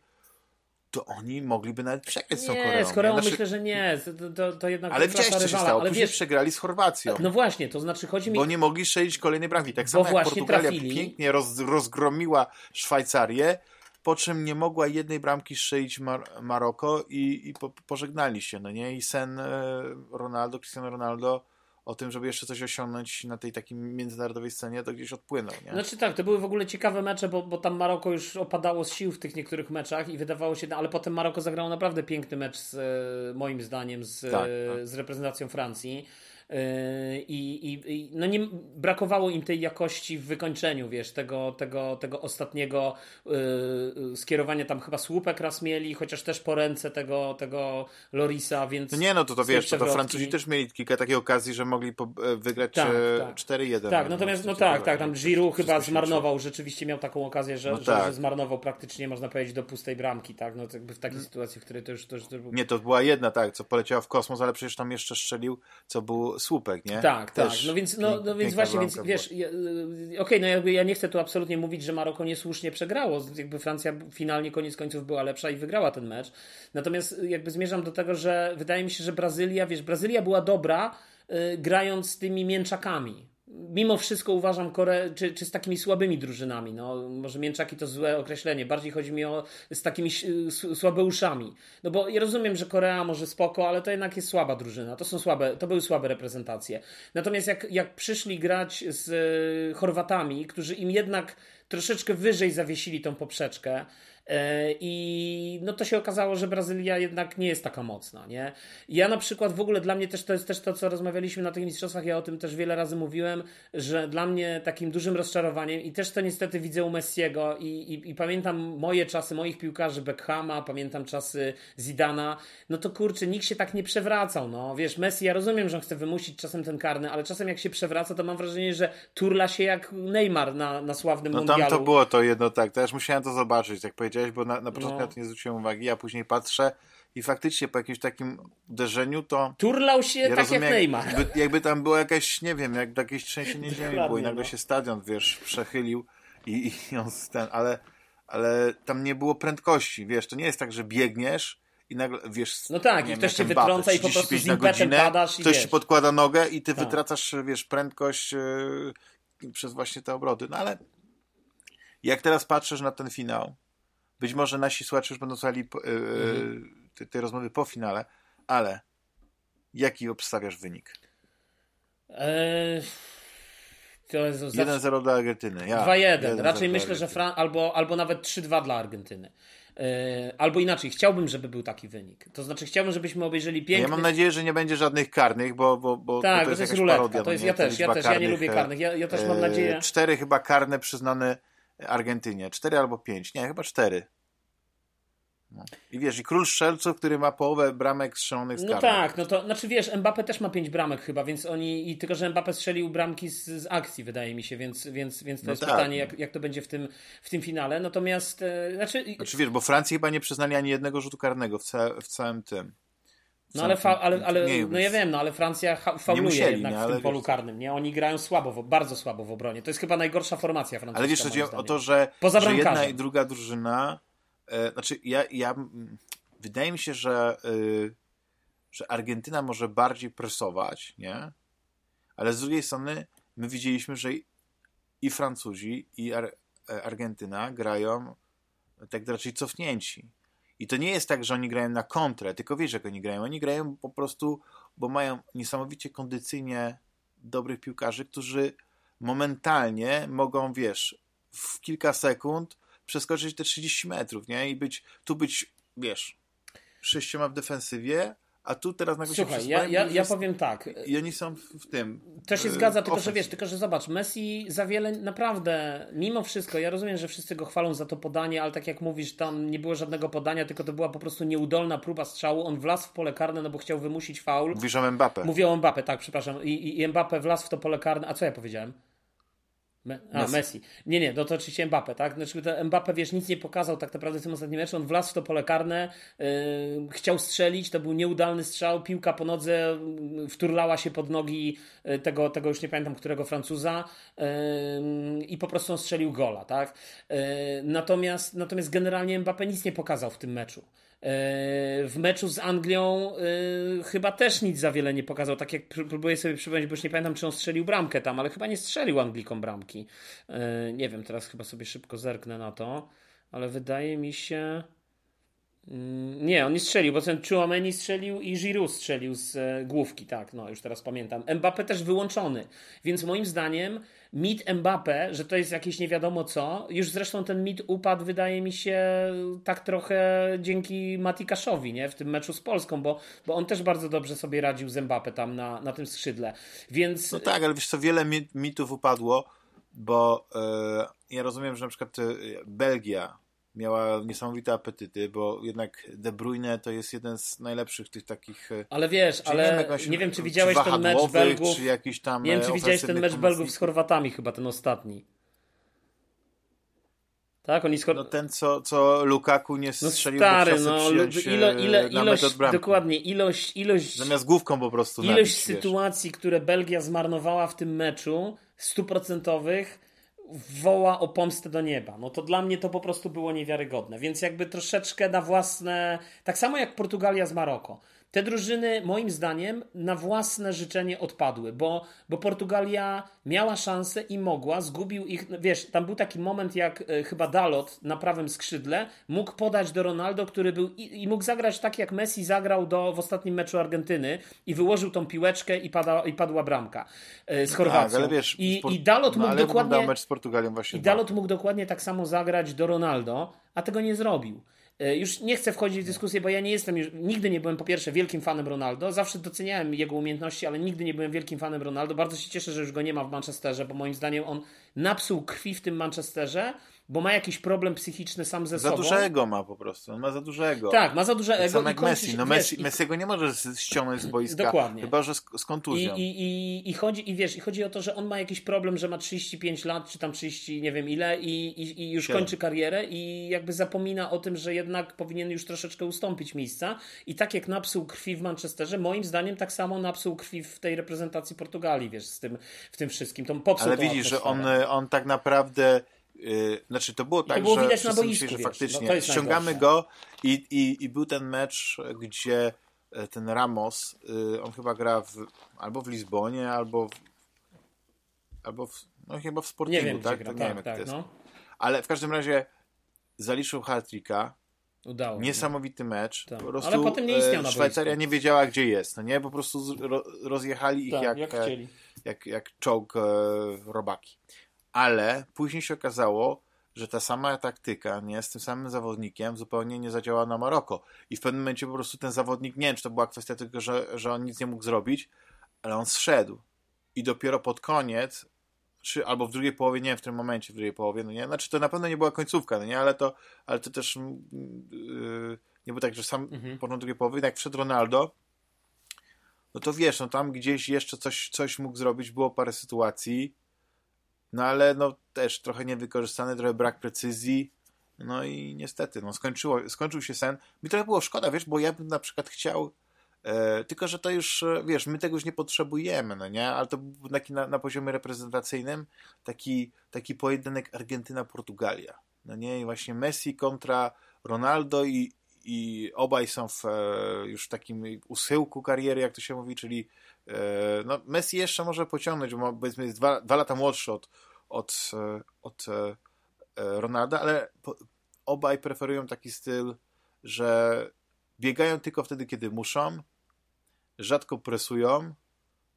to oni mogliby nawet przegrać z tą Koreą. Nie, z Koreą znaczy... myślę, że nie. To, to, to jednak ale widziałeś, co się stało. Ale wiesz, przegrali z Chorwacją. No właśnie, to znaczy chodzi mi... Bo nie mogli strzelić kolejnej bramki. Tak samo jak Portugalia trafili. pięknie roz, rozgromiła Szwajcarię, po czym nie mogła jednej bramki strzelić Mar Maroko i, i po, pożegnali się, no nie? I sen e, Ronaldo, Cristiano Ronaldo o tym, żeby jeszcze coś osiągnąć na tej takiej międzynarodowej scenie, to gdzieś odpłynął. Nie? Znaczy tak, to były w ogóle ciekawe mecze, bo, bo tam Maroko już opadało z sił w tych niektórych meczach i wydawało się, no, ale potem Maroko zagrało naprawdę piękny mecz z, e, moim zdaniem z, tak, tak. z reprezentacją Francji. Yy, I, i, no nie, brakowało im tej jakości w wykończeniu, wiesz, tego, tego, tego ostatniego yy, skierowania. Tam chyba słupek raz mieli, chociaż też po ręce tego, tego Lorisa, więc. No nie, no to, to wiesz, to, to Francuzi też mieli kilka takich okazji, że mogli po, e, wygrać tak, tak. 4-1. Tak, natomiast, no tak, tak, tam Giroud chyba zmarnował, rzeczywiście miał taką okazję, że, no tak. że, zmarnował praktycznie, można powiedzieć, do pustej bramki, tak, no jakby w takiej sytuacji, w której to już... To już Nie, to była jedna, tak, co poleciała w kosmos, ale przecież tam jeszcze strzelił, co był słupek, nie? Tak, Też tak. No więc, no, no więc właśnie, więc wiesz, ja, okej, okay, no jakby ja nie chcę tu absolutnie mówić, że Maroko niesłusznie przegrało. Jakby Francja finalnie koniec końców była lepsza i wygrała ten mecz. Natomiast jakby zmierzam do tego, że wydaje mi się, że Brazylia, wiesz, Brazylia była dobra, yy, grając z tymi mięczakami mimo wszystko uważam Koreę, czy, czy z takimi słabymi drużynami, no może mięczaki to złe określenie, bardziej chodzi mi o z takimi słabeuszami. No bo ja rozumiem, że Korea może spoko, ale to jednak jest słaba drużyna, to są słabe, to były słabe reprezentacje. Natomiast jak, jak przyszli grać z e, Chorwatami, którzy im jednak troszeczkę wyżej zawiesili tą poprzeczkę, I no to się okazało, że Brazylia jednak nie jest taka mocna, nie? Ja na przykład w ogóle dla mnie też to jest też to, co rozmawialiśmy na tych mistrzostwach, ja o tym też wiele razy mówiłem, że dla mnie takim dużym rozczarowaniem i też to niestety widzę u Messiego i, i, i pamiętam moje czasy, moich piłkarzy Beckhama, pamiętam czasy Zidana, no to kurczę, nikt się tak nie przewracał, no. Wiesz, Messi, ja rozumiem, że on chce wymusić czasem ten karny, ale czasem jak się przewraca, to mam wrażenie, że turla się jak Neymar na, na sławnym no, mundialu. No tam to było to jedno tak, też musiałem to zobaczyć, jak powiedziałem powiedziałeś, bo na, na początku no. na to nie zwróciłem uwagi, a później patrzę i faktycznie po jakimś takim uderzeniu to... Turlał się ja tak rozumiem, jak Neymar. Jakby, jakby, tam było jakieś, nie wiem, jakby jakieś trzęsienie ziemi było i nagle no. się stadion, wiesz, przechylił i, i on ten, ale, ale tam nie było prędkości, wiesz, to nie jest tak, że biegniesz i nagle, wiesz... No tak, i ktoś cię wytrąca i po prostu z impetem padasz i Ktoś ci podkłada nogę i ty tak. wytracasz, wiesz, prędkość yy, przez właśnie te obrody, no ale jak teraz patrzysz na ten finał, być może nasi słuchacze już będą słuchali yy, mhm. tej, tej rozmowy po finale, ale jaki obstawiasz wynik? Eee... 1-0 dla Argentyny. Ja, 2-1. Raczej myślę, że Fran albo, albo nawet 3-2 dla Argentyny. Yy, albo inaczej, chciałbym, żeby był taki wynik. To znaczy, chciałbym, żebyśmy obejrzeli piękny... Ja mam nadzieję, że nie będzie żadnych karnych, bo, bo, bo tak, to jest, to jest ruletka. Parodia, to jest, no ja też, ja też, ja nie lubię karnych. Ja, ja też mam nadzieję... Cztery chyba karne przyznane Argentynie. Cztery albo pięć. Nie, chyba cztery. No. I wiesz, i król strzelców, który ma połowę bramek strzelonych z No tak, no to znaczy wiesz, Mbappe też ma pięć bramek chyba, więc oni, i tylko, że Mbappe strzelił bramki z, z akcji, wydaje mi się, więc, więc, więc to no jest tak. pytanie, jak, jak to będzie w tym, w tym finale. Natomiast, e, znaczy... Znaczy wiesz, bo Francji chyba nie przyznali ani jednego rzutu karnego w, ca w całym tym. No ale, fa, ale, ale no ja wiem, no ale Francja fauluje musieli, jednak nie, w tym polu karnym, nie? Oni grają słabo, bardzo słabo w obronie. To jest chyba najgorsza formacja francuska. Ale wiesz, chodzi o to, że, Poza że jedna i druga drużyna E, znaczy, ja, ja wydaje mi się, że, y, że Argentyna może bardziej presować, nie? Ale z drugiej strony my widzieliśmy, że i Francuzi, i Ar e, Argentyna grają tak raczej cofnięci. I to nie jest tak, że oni grają na kontrę, tylko wiesz, jak oni grają. Oni grają po prostu, bo mają niesamowicie kondycyjnie dobrych piłkarzy, którzy momentalnie mogą, wiesz, w kilka sekund przeskoczyć te 30 metrów, nie? I być, tu być, wiesz, sześcioma w defensywie, a tu teraz nagle Słuchaj, się ja, ja, ja powiem tak. I oni są w tym. To się zgadza, tylko że wiesz, tylko że zobacz, Messi za wiele naprawdę, mimo wszystko, ja rozumiem, że wszyscy go chwalą za to podanie, ale tak jak mówisz, tam nie było żadnego podania, tylko to była po prostu nieudolna próba strzału. On wlazł w pole karne, no bo chciał wymusić faul. Mówisz o Mbappe. Mówię o Mbappe, tak, przepraszam. I, i Mbappe wlazł w to pole karne. A co ja powiedziałem? Me a, Messi. Messi. Nie, nie, no to oczywiście Mbappe, tak? Znaczy, to Mbappe, wiesz, nic nie pokazał tak naprawdę w tym ostatnim meczu. On wlazł w to pole karne, yy, chciał strzelić, to był nieudalny strzał, piłka po nodze yy, wturlała się pod nogi yy, tego, tego już nie pamiętam, którego Francuza yy, i po prostu on strzelił gola, tak? Yy, natomiast, natomiast generalnie Mbappe nic nie pokazał w tym meczu. E, w meczu z Anglią y, chyba też nic za wiele nie pokazał. Tak jak próbuję sobie przypomnieć, bo już nie pamiętam, czy on strzelił bramkę tam, ale chyba nie strzelił Anglikom bramki. Y, nie wiem, teraz chyba sobie szybko zerknę na to, ale wydaje mi się. Mm, nie, on nie strzelił, bo ten Chouameni strzelił i Giroud strzelił z e, główki, tak, no już teraz pamiętam. Mbappe też wyłączony, więc moim zdaniem mit Mbappe, że to jest jakieś nie wiadomo co, już zresztą ten mit upadł, wydaje mi się, tak trochę dzięki Matikaszowi, nie, w tym meczu z Polską, bo, bo on też bardzo dobrze sobie radził z Mbappe tam na, na tym skrzydle, więc... No tak, ale wiesz co, wiele mitów upadło, bo yy, ja rozumiem, że na przykład e, Belgia miała niesamowite apetyty, bo jednak De Bruyne to jest jeden z najlepszych tych takich... E, ale wiesz, ale nie wiem, nie wiem czy widziałeś ten mecz Belgów... Czy jakiś tam nie wiem, czy widziałeś ten mecz Belgów z Chorwatami chyba, ten ostatni. Tak, oni skoro... No ten, co, co Lukaku nie no strzelił, no stary, no, ilo, ile, ilość, dokładnie, ilość, ilość... Zamiast główką po prostu Ilość nabić, sytuacji, wiesz. które Belgia zmarnowała w tym meczu, stuprocentowych, woła o pomstę do nieba. No to dla mnie to po prostu było niewiarygodne. Więc jakby troszeczkę na własne... Tak samo jak Portugalia z Maroko. Te drużyny, moim zdaniem, na własne życzenie odpadły, bo, bo Portugalia miała szansę i mogła, zgubił ich. Wiesz, tam był taki moment, jak e, chyba Dalot na prawym skrzydle mógł podać do Ronaldo, który był i, i, mógł zagrać tak, jak Messi zagrał do, w ostatnim meczu Argentyny i wyłożył tą piłeczkę i, pada, i padła bramka e, z no Chorwacją. Tak, ale wiesz, I, i Dalot no, mógł dokładnie. Mecz z Portugalią właśnie I Dalot mógł dokładnie tak samo zagrać do Ronaldo, a tego nie zrobił. E, już nie chcę wchodzić w dyskusję, bo ja nie jestem, już, nigdy nie byłem po pierwsze wielkim fanem Ronaldo, zawsze doceniałem jego umiejętności, ale nigdy nie byłem wielkim fanem Ronaldo. Bardzo się cieszę, że już go nie ma w Manchesterze, bo moim zdaniem on napsuł krwi w tym Manchesterze bo ma jakiś problem psychiczny sam ze za sobą. Za dużego ma po prostu, on ma za dużego. Tak, ma za duże ego. Tak jak Messi, no Messi, Messiego nie może ściągnąć z boiska, Dokładnie. chyba, że z, z kontuzją. I, i, i, chodzi, i wiesz, i chodzi o to, że on ma jakiś problem, że ma 35 lat, czy tam 30, nie wiem ile i, i, i już kończy karierę i jakby zapomina o tym, że jednak powinien już troszeczkę ustąpić miejsca i tak jak napsuł krwi w Manchesterze, moim zdaniem tak samo napsuł krwi w tej reprezentacji Portugalii, wiesz, z tym, w tym wszystkim. Tą popsuł Ale widzisz, że on, on tak naprawdę Yy, znaczy to było tak, to było że, widać na boisku, że faktycznie no ściągamy go i, i, i był ten mecz, gdzie e, ten Ramos, yy, on chyba gra w, albo w Lizbonie, albo w, albo w, no chyba w Sportingu, nie wiem, tak? Gra, tak, wiem, tak, jest. No. Ale w każdym razie zaliczył hat-tricka. Udało Niesamowity mecz. Tak. Po prostu, Ale potem nie istniał na Szwajcaria nie wiedziała, gdzie jest. No nie? Po prostu rozjechali ich tak, jak, jak, e, jak, jak czołg e, robaki ale później się okazało, że ta sama taktyka, nie, z tym samym zawodnikiem zupełnie nie zadziałała na Maroko. I w pewnym momencie po prostu ten zawodnik, nie wiem, czy to była kwestia tego, że, że on nic nie mógł zrobić, ale on zszedł. I dopiero pod koniec, czy albo w drugiej połowie, nie wiem, w tym momencie, w drugiej połowie, no nie, znaczy to na pewno nie była końcówka, no nie, ale to, ale to też yy, nie było tak, że sam mhm. po drugiej połowie, jak wszedł Ronaldo, no to wiesz, no tam gdzieś jeszcze coś, coś mógł zrobić, było parę sytuacji, no ale no też trochę niewykorzystany, trochę brak precyzji. No i niestety, no skończyło, skończył się sen. Mi trochę było szkoda, wiesz, bo ja bym na przykład chciał e, tylko, że to już, e, wiesz, my tego już nie potrzebujemy, no nie? Ale to był taki na, na poziomie reprezentacyjnym taki, taki pojedynek Argentyna-Portugalia. No nie? I właśnie Messi kontra Ronaldo i, i obaj są w, e, już takim usyłku kariery, jak to się mówi, czyli no, Messi jeszcze może pociągnąć, bo powiedzmy jest dwa, dwa lata młodszy od, od, e, od Ronalda, ale obaj preferują taki styl, że biegają tylko wtedy, kiedy muszą, rzadko presują,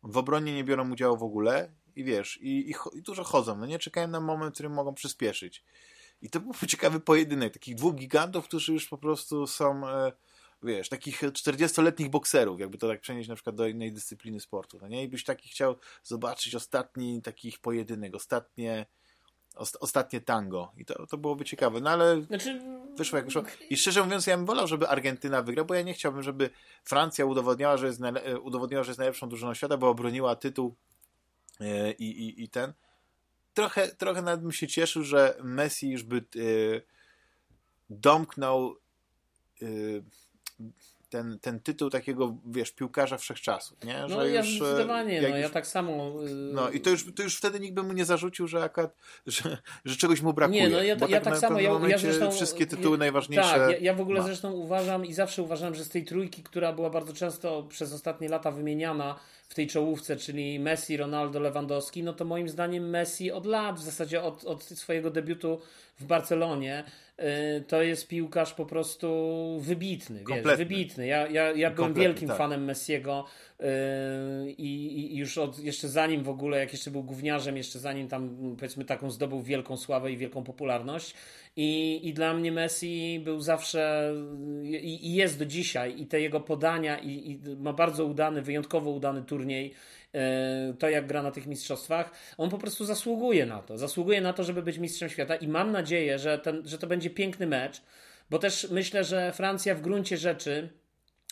w obronie nie biorą udziału w ogóle i wiesz, i, i, i dużo chodzą, no nie czekają na moment, w którym mogą przyspieszyć. I to był ciekawy pojedynek takich dwóch gigantów, którzy już po prostu są, e, wiesz, takich 40-letnich bokserów, jakby to tak przenieść na przykład do innej dyscypliny sportu, no nie? I byś taki chciał zobaczyć ostatni takich pojedynek, ostatnie ostatnie tango. I to, to byłoby ciekawe. No ale znaczy... wyszło jak wyszło. I szczerze mówiąc, ja bym wolał, żeby Argentyna wygrała, bo ja nie chciałbym, żeby Francja udowodniła, że jest, udowodniła, że jest najlepszą drużyną świata, bo obroniła tytuł e, i, i, i ten trochę, trochę nawet bym się cieszył, że Messi już by y, domknął y, ten, ten tytuł takiego, wiesz, piłkarza wszechczasów, nie? Że no ja już, e, zdecydowanie, no już, ja tak samo... Yy... No i to już, to już wtedy nikt by mu nie zarzucił, że akurat, że, że czegoś mu brakuje. Nie, no ja, ja tak, tak samo, ja, ja zresztą... Wszystkie tytuły ja, najważniejsze... Tak, ja, ja w ogóle ma. zresztą uważam i zawsze uważam, że z tej trójki, która była bardzo często przez ostatnie lata wymieniana, w tej czołówce, czyli Messi, Ronaldo, Lewandowski, no to moim zdaniem Messi od lat, w zasadzie od, od swojego debiutu w Barcelonie, y, to jest piłkarz po prostu wybitny, wiesz, wybitny. Ja, ja, ja byłem wielkim tak. fanem Messiego y, i, i, już od, jeszcze zanim w ogóle, jak jeszcze był gówniarzem, jeszcze zanim tam powiedzmy taką zdobył wielką sławę i wielką popularność i, i dla mnie Messi był zawsze i, i jest do dzisiaj i te jego podania i, i ma bardzo udany, wyjątkowo udany turniej to jak gra na tych mistrzostwach, on po prostu zasługuje na to. Zasługuje na to, żeby być mistrzem świata i mam nadzieję, że, ten, że to będzie piękny mecz, bo też myślę, że Francja w gruncie rzeczy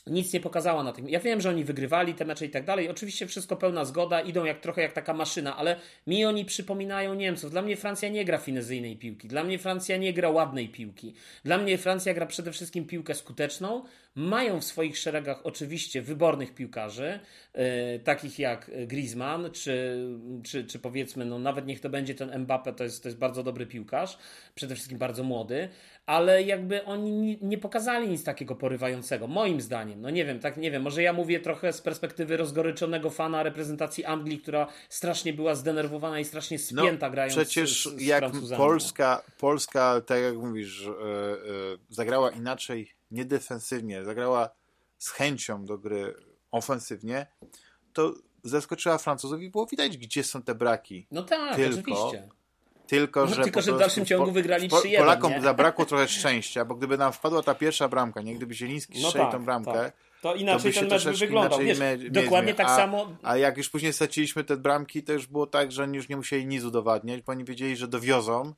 nic nie pokazała na tym. Ja wiem, że oni wygrywali te mecze i tak dalej. Oczywiście wszystko pełna zgoda, idą jak trochę jak taka maszyna, ale mi oni przypominają Niemców. Dla mnie Francja nie gra finezyjnej piłki. Dla mnie Francja nie gra ładnej piłki. Dla mnie Francja gra przede wszystkim piłkę skuteczną. Mają w swoich szeregach oczywiście wybornych piłkarzy, yy, takich jak Griezmann, czy, czy, czy powiedzmy, no nawet niech to będzie ten Mbappe, to jest, to jest bardzo dobry piłkarz, przede wszystkim bardzo młody, ale jakby oni nie pokazali nic takiego porywającego, moim zdaniem. No nie wiem, tak nie wiem, może ja mówię trochę z perspektywy rozgoryczonego fana reprezentacji Anglii, która strasznie była zdenerwowana i strasznie spięta no, grając przecież z, z jak Polska, Polska, tak jak mówisz, yy, yy, zagrała inaczej, niedefensywnie, zagrała z chęcią do gry ofensywnie, to zaskoczyła Francuzów i było widać, gdzie są te braki. No tak, Tylko, oczywiście tylko, no, że, tylko, że w dalszym ciągu wygrali 3-1. Polakom nie? zabrakło trochę szczęścia, bo gdyby nam wpadła ta pierwsza bramka, nie? Gdyby Zieliński no strzelił tak, tą bramkę, tak. to inaczej to by ten mecz by wyglądał. Wiesz, dokładnie tak a, samo. A jak już później straciliśmy te bramki, to już było tak, że oni już nie musieli nic udowadniać, bo oni wiedzieli, że dowiozą,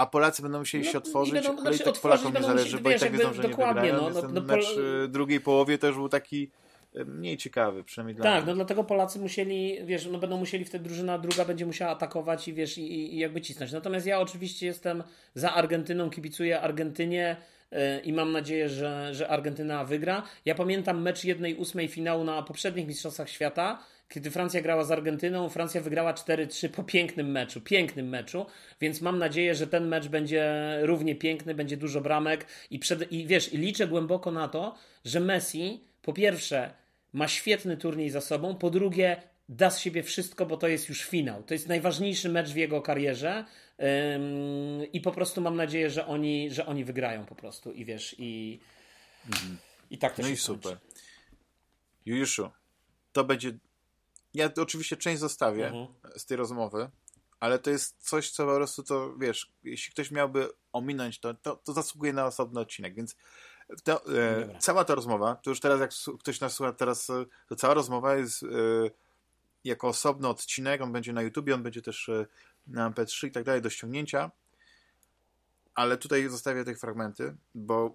a Polacy będą musieli no, się otworzyć, będą, no znaczy, tak Polakom nie zależy, bo i tak wiedzą, że nie wygrają, no, no, ten no, mecz w drugiej połowie też był taki mniej ciekawy, przynajmniej dla Tak, mnie. no dlatego Polacy musieli, wiesz, no będą musieli wtedy drużyna druga będzie musiała atakować i wiesz, i, i jakby cisnąć. Natomiast ja oczywiście jestem za Argentyną, kibicuję Argentynie yy, i mam nadzieję, że, że Argentyna wygra. Ja pamiętam mecz jednej ósmej finału na poprzednich Mistrzostwach Świata, kiedy Francja grała z Argentyną, Francja wygrała 4-3 po pięknym meczu, pięknym meczu, więc mam nadzieję, że ten mecz będzie równie piękny, będzie dużo bramek i, przed, i wiesz, i liczę głęboko na to, że Messi po pierwsze ma świetny turniej za sobą, po drugie da z siebie wszystko, bo to jest już finał. To jest najważniejszy mecz w jego karierze ym, i po prostu mam nadzieję, że oni, że oni wygrają po prostu i wiesz, i, mhm. i tak to no się i super. Juliuszu, to będzie ja oczywiście część zostawię mhm. z tej rozmowy, ale to jest coś, co po prostu to, wiesz, jeśli ktoś miałby ominąć to, to, to zasługuje na osobny odcinek, więc to, e, cała ta rozmowa, to już teraz jak ktoś nas słucha teraz, e, to cała rozmowa jest e, jako osobny odcinek, on będzie na YouTubie, on będzie też e, na MP3 i tak dalej do ściągnięcia, ale tutaj zostawię te fragmenty, bo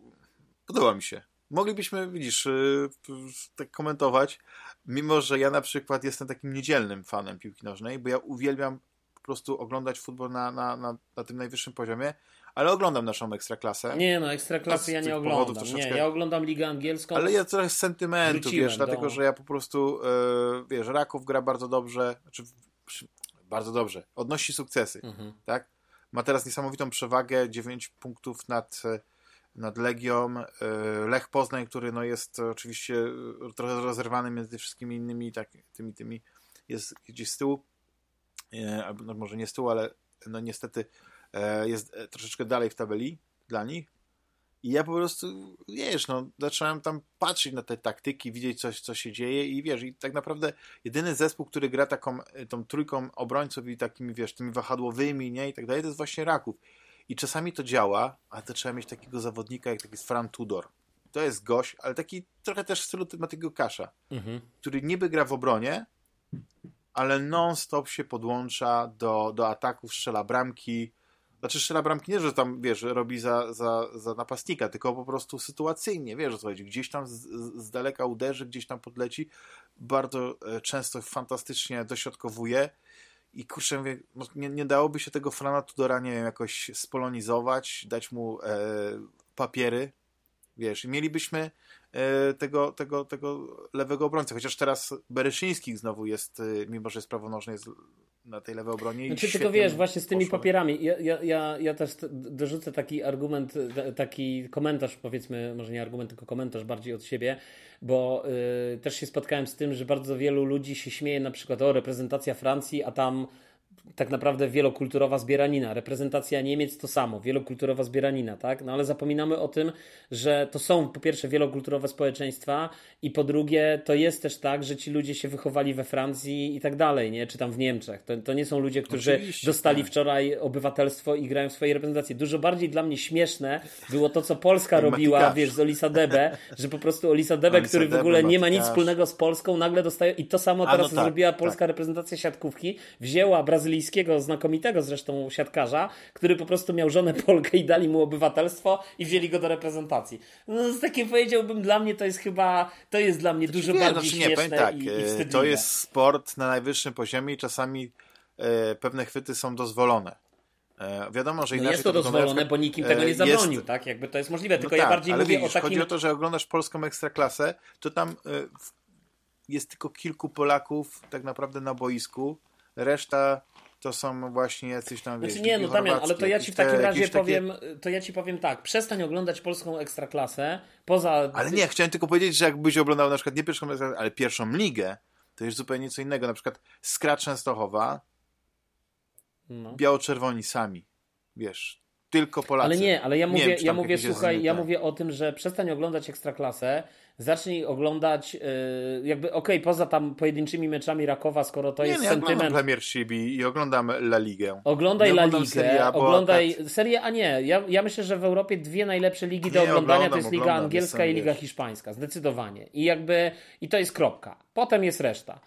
podoba mi się. Moglibyśmy, widzisz, e, tak komentować, mimo że ja na przykład jestem takim niedzielnym fanem piłki nożnej, bo ja uwielbiam po prostu oglądać futbol na, na, na, na tym najwyższym poziomie, ale oglądam naszą ekstraklasę. Nie no, ekstraklasy ja nie oglądam. Troszeczkę... Nie, ja oglądam Ligę Angielską. Ale ja trochę z sentymentu, wiesz, do... dlatego, że ja po prostu, yy, wiesz, Raków gra bardzo dobrze, znaczy bardzo dobrze, odnosi sukcesy, mhm. tak? Ma teraz niesamowitą przewagę, 9 punktów nad, nad Legią. Yy, Lech Poznań, który no jest oczywiście trochę rozerwany między wszystkimi innymi, tak, tymi, tymi, jest gdzieś z tyłu, albo no może nie z tyłu, ale no niestety E, jest e, troszeczkę dalej w tabeli dla nich. I ja po prostu, wiesz, no, zacząłem tam patrzeć na te taktyki, widzieć coś, co się dzieje i wiesz, i tak naprawdę jedyny zespół, który gra taką, e, tą trójką obrońców i takimi, wiesz, tymi wahadłowymi, nie, i tak dalej, to jest właśnie Raków. I czasami to działa, ale to trzeba mieć takiego zawodnika, jak taki jest Fran Tudor. To jest gość, ale taki trochę też w stylu Matego Kasza, mhm. który niby gra w obronie, ale non-stop się podłącza do, do ataków, strzela bramki, znaczy strzela bramki nie, że tam, wiesz, robi za, za, za napastnika, tylko po prostu sytuacyjnie, wiesz co chodzi. Gdzieś tam z, z daleka uderzy, gdzieś tam podleci. Bardzo e, często fantastycznie dośrodkowuje. I kurczę, mówię, no nie, nie dałoby się tego Frana Tudora, nie wiem, jakoś spolonizować, dać mu e, papiery, wiesz, i mielibyśmy e, tego, tego, tego lewego obrońcę, chociaż teraz Bereszyński znowu jest, e, mimo że jest prawonożny, jest na tej lewej obronie. Znaczy, tylko wiesz, właśnie z tymi poszło. papierami. Ja, ja, ja, ja też dorzucę taki argument, taki komentarz, powiedzmy, może nie argument, tylko komentarz bardziej od siebie, bo y, też się spotkałem z tym, że bardzo wielu ludzi się śmieje na przykład o reprezentacja Francji, a tam tak naprawdę wielokulturowa zbieranina. Reprezentacja Niemiec to samo, wielokulturowa zbieranina, tak? No ale zapominamy o tym, że to są po pierwsze wielokulturowe społeczeństwa i po drugie to jest też tak, że ci ludzie się wychowali we Francji i tak dalej, nie? Czy tam w Niemczech. To, to nie są ludzie, którzy Oczywiście, dostali tak. wczoraj obywatelstwo i grają w swojej reprezentacji. Dużo bardziej dla mnie śmieszne było to, co Polska robiła, wiesz, z Olisa Debe, że po prostu Olisa Debe, Olisa który w ogóle nie ma nic wspólnego z Polską, nagle dostaje i to samo teraz no tak, zrobiła polska tak. reprezentacja siatkówki, wzięła brazylijską brytyjskiego, znakomitego zresztą siatkarza, który po prostu miał żonę Polkę i dali mu obywatelstwo i wzięli go do reprezentacji. No z takie powiedziałbym, dla mnie to jest chyba, to jest dla mnie dużo nie, bardziej znaczy nie, śmieszne tak, i, i e, To jest sport na najwyższym poziomie i czasami e, pewne chwyty są dozwolone. E, wiadomo, że no jest to, to dozwolone, bo nikim tego nie e, zabronił, jest... tak? Jakby to jest możliwe, tylko no tak, ja bardziej mówię widzisz, o takim... chodzi o to, że oglądasz polską ekstraklasę, to tam e, jest tylko kilku Polaków tak naprawdę na boisku, reszta to są właśnie jacyś tam, wiesz, znaczy, Nie, no Damian, ale to ja ci w takim razie powiem, takie... to ja ci powiem tak, przestań oglądać polską ekstraklasę, poza... Ale nie, chciałem tylko powiedzieć, że jakbyś oglądał na przykład nie pierwszą ale pierwszą ligę, to jest zupełnie co innego, na przykład Skra Częstochowa, no. biało-czerwoni sami, wiesz, tylko Polacy. Ale nie, ale ja mówię, wiem, ja mówię słuchaj, ja mówię o tym, że przestań oglądać Ekstraklasę, zacznij oglądać, yy, jakby, okej, okay, poza tam pojedynczymi meczami Rakowa, skoro to nie, jest nie, sentyment... Nie, Premier i oglądam La Ligę. Oglądaj La Ligę, seria, oglądaj tak... serię, a nie, ja, ja myślę, że w Europie dwie najlepsze ligi do oglądania oglądam, to jest Liga oglądam, Angielska i Liga wiesz. Hiszpańska, zdecydowanie. I jakby, i to jest kropka. Potem jest reszta.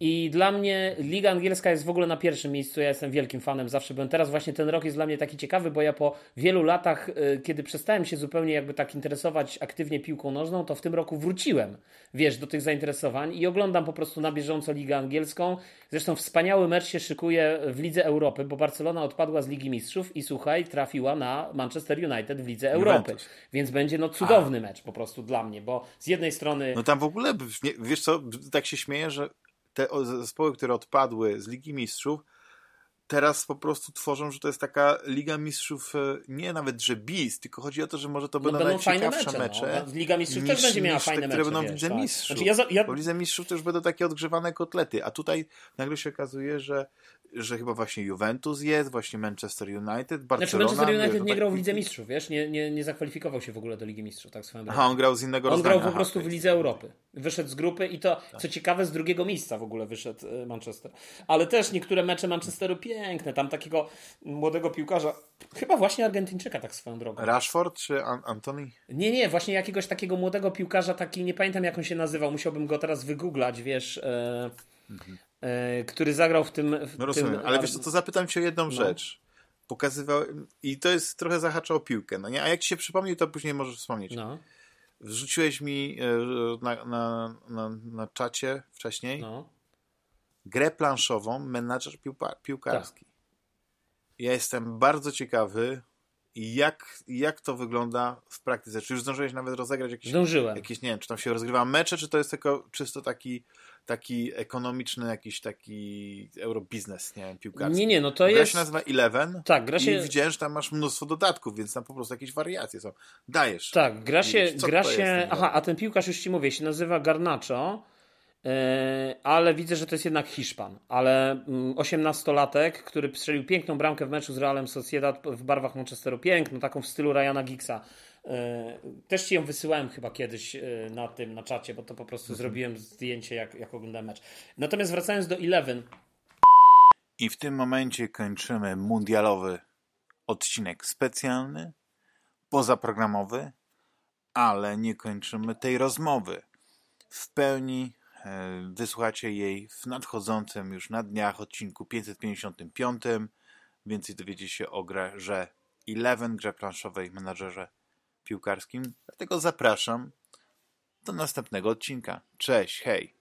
I dla mnie Liga Angielska jest w ogóle na pierwszym miejscu. Ja jestem wielkim fanem, zawsze byłem. Teraz właśnie ten rok jest dla mnie taki ciekawy, bo ja po wielu latach, y, kiedy przestałem się zupełnie jakby tak interesować aktywnie piłką nożną, to w tym roku wróciłem, wiesz, do tych zainteresowań i oglądam po prostu na bieżąco Ligę Angielską. Zresztą wspaniały mecz się szykuje w Lidze Europy, bo Barcelona odpadła z Ligi Mistrzów i słuchaj, trafiła na Manchester United w Lidze Europy. Juventus. Więc będzie no cudowny A. mecz po prostu dla mnie, bo z jednej strony... No tam w ogóle, wiesz co, tak się śmieję, że te zespoły, które odpadły z Ligi Mistrzów, teraz po prostu tworzą, że to jest taka Liga Mistrzów, e, nie nawet, że bis, tylko chodzi o to, że może to no będą, fajne mecze. mecze no. Liga Mistrzów niż, też będzie miała fajne te, mecze. które będą w Lidze tak. Mistrzów. Znaczy ja, ja... Bo w Lidze Mistrzów też będą takie odgrzewane kotlety, a tutaj nagle się okazuje, że, że chyba właśnie Juventus jest, właśnie Manchester United, Barcelona. Znaczy Manchester United nie grał w Lidze Mistrzów, wiesz, nie, nie, nie zakwalifikował się w ogóle do Ligi Mistrzów, tak swoją Aha, on grał z innego On grał po prostu w Lidze Europy. Wyszedł z grupy i to, tak. co ciekawe, z drugiego miejsca w ogóle wyszedł e, Manchester. Ale też niektóre mecze Manchesteru piękne, tam takiego młodego piłkarza, chyba właśnie Argentyńczyka tak swoją drogą. Rashford czy An Antony? Nie, nie, właśnie jakiegoś takiego młodego piłkarza, taki, nie pamiętam jak on się nazywał, musiałbym go teraz wygooglać, wiesz, e, mhm. e, który zagrał w tym... W no rozumiem, tym, ale wiesz co, to zapytam cię o jedną no. rzecz. Pokazywał, i to jest trochę zahacza o piłkę, no nie? A jak ci się przypomni, to później możesz wspomnieć. No. Wrzuciłeś mi e, na, na, na, na czacie wcześniej no. Grę planszową menadżer piłka, piłkarski. Tak. Ja jestem bardzo ciekawy, jak, jak to wygląda w praktyce. Czy już zdążyłeś nawet rozegrać jakieś... Zdążyłem. Jakieś, nie wiem, czy tam się rozgrywa mecze, czy to jest tylko czysto taki, taki ekonomiczny, jakiś taki eurobiznes, nie wiem, piłkarski. Nie, nie, no to gra jest... się nazywa Eleven tak, gra się... i widziałem, że tam masz mnóstwo dodatków, więc tam po prostu jakieś wariacje są. Dajesz. Tak, gra się... Gra się... Aha, a ten piłkarz już ci mówię, się nazywa Garnacho ale widzę, że to jest jednak Hiszpan. Ale 18-latek, mm, który strzelił piękną bramkę w meczu z Realem Sociedad w barwach Manchesteru, piękną, taką w stylu Ryana Giggsa. E, też ci ją wysyłałem chyba kiedyś e, na tym, na czacie, bo to po prostu mhm. zrobiłem zdjęcie, jak, jak oglądałem mecz. Natomiast wracając do Eleven. I w tym momencie kończymy mundialowy odcinek specjalny, pozaprogramowy, ale nie kończymy tej rozmowy. W pełni E, wysłuchacie jej w nadchodzącym już na dniach odcinku 555. Więcej dowiecie się o grze Eleven, grze planszowej, menadżerze piłkarskim. Dlatego zapraszam do następnego odcinka. Cześć, hej!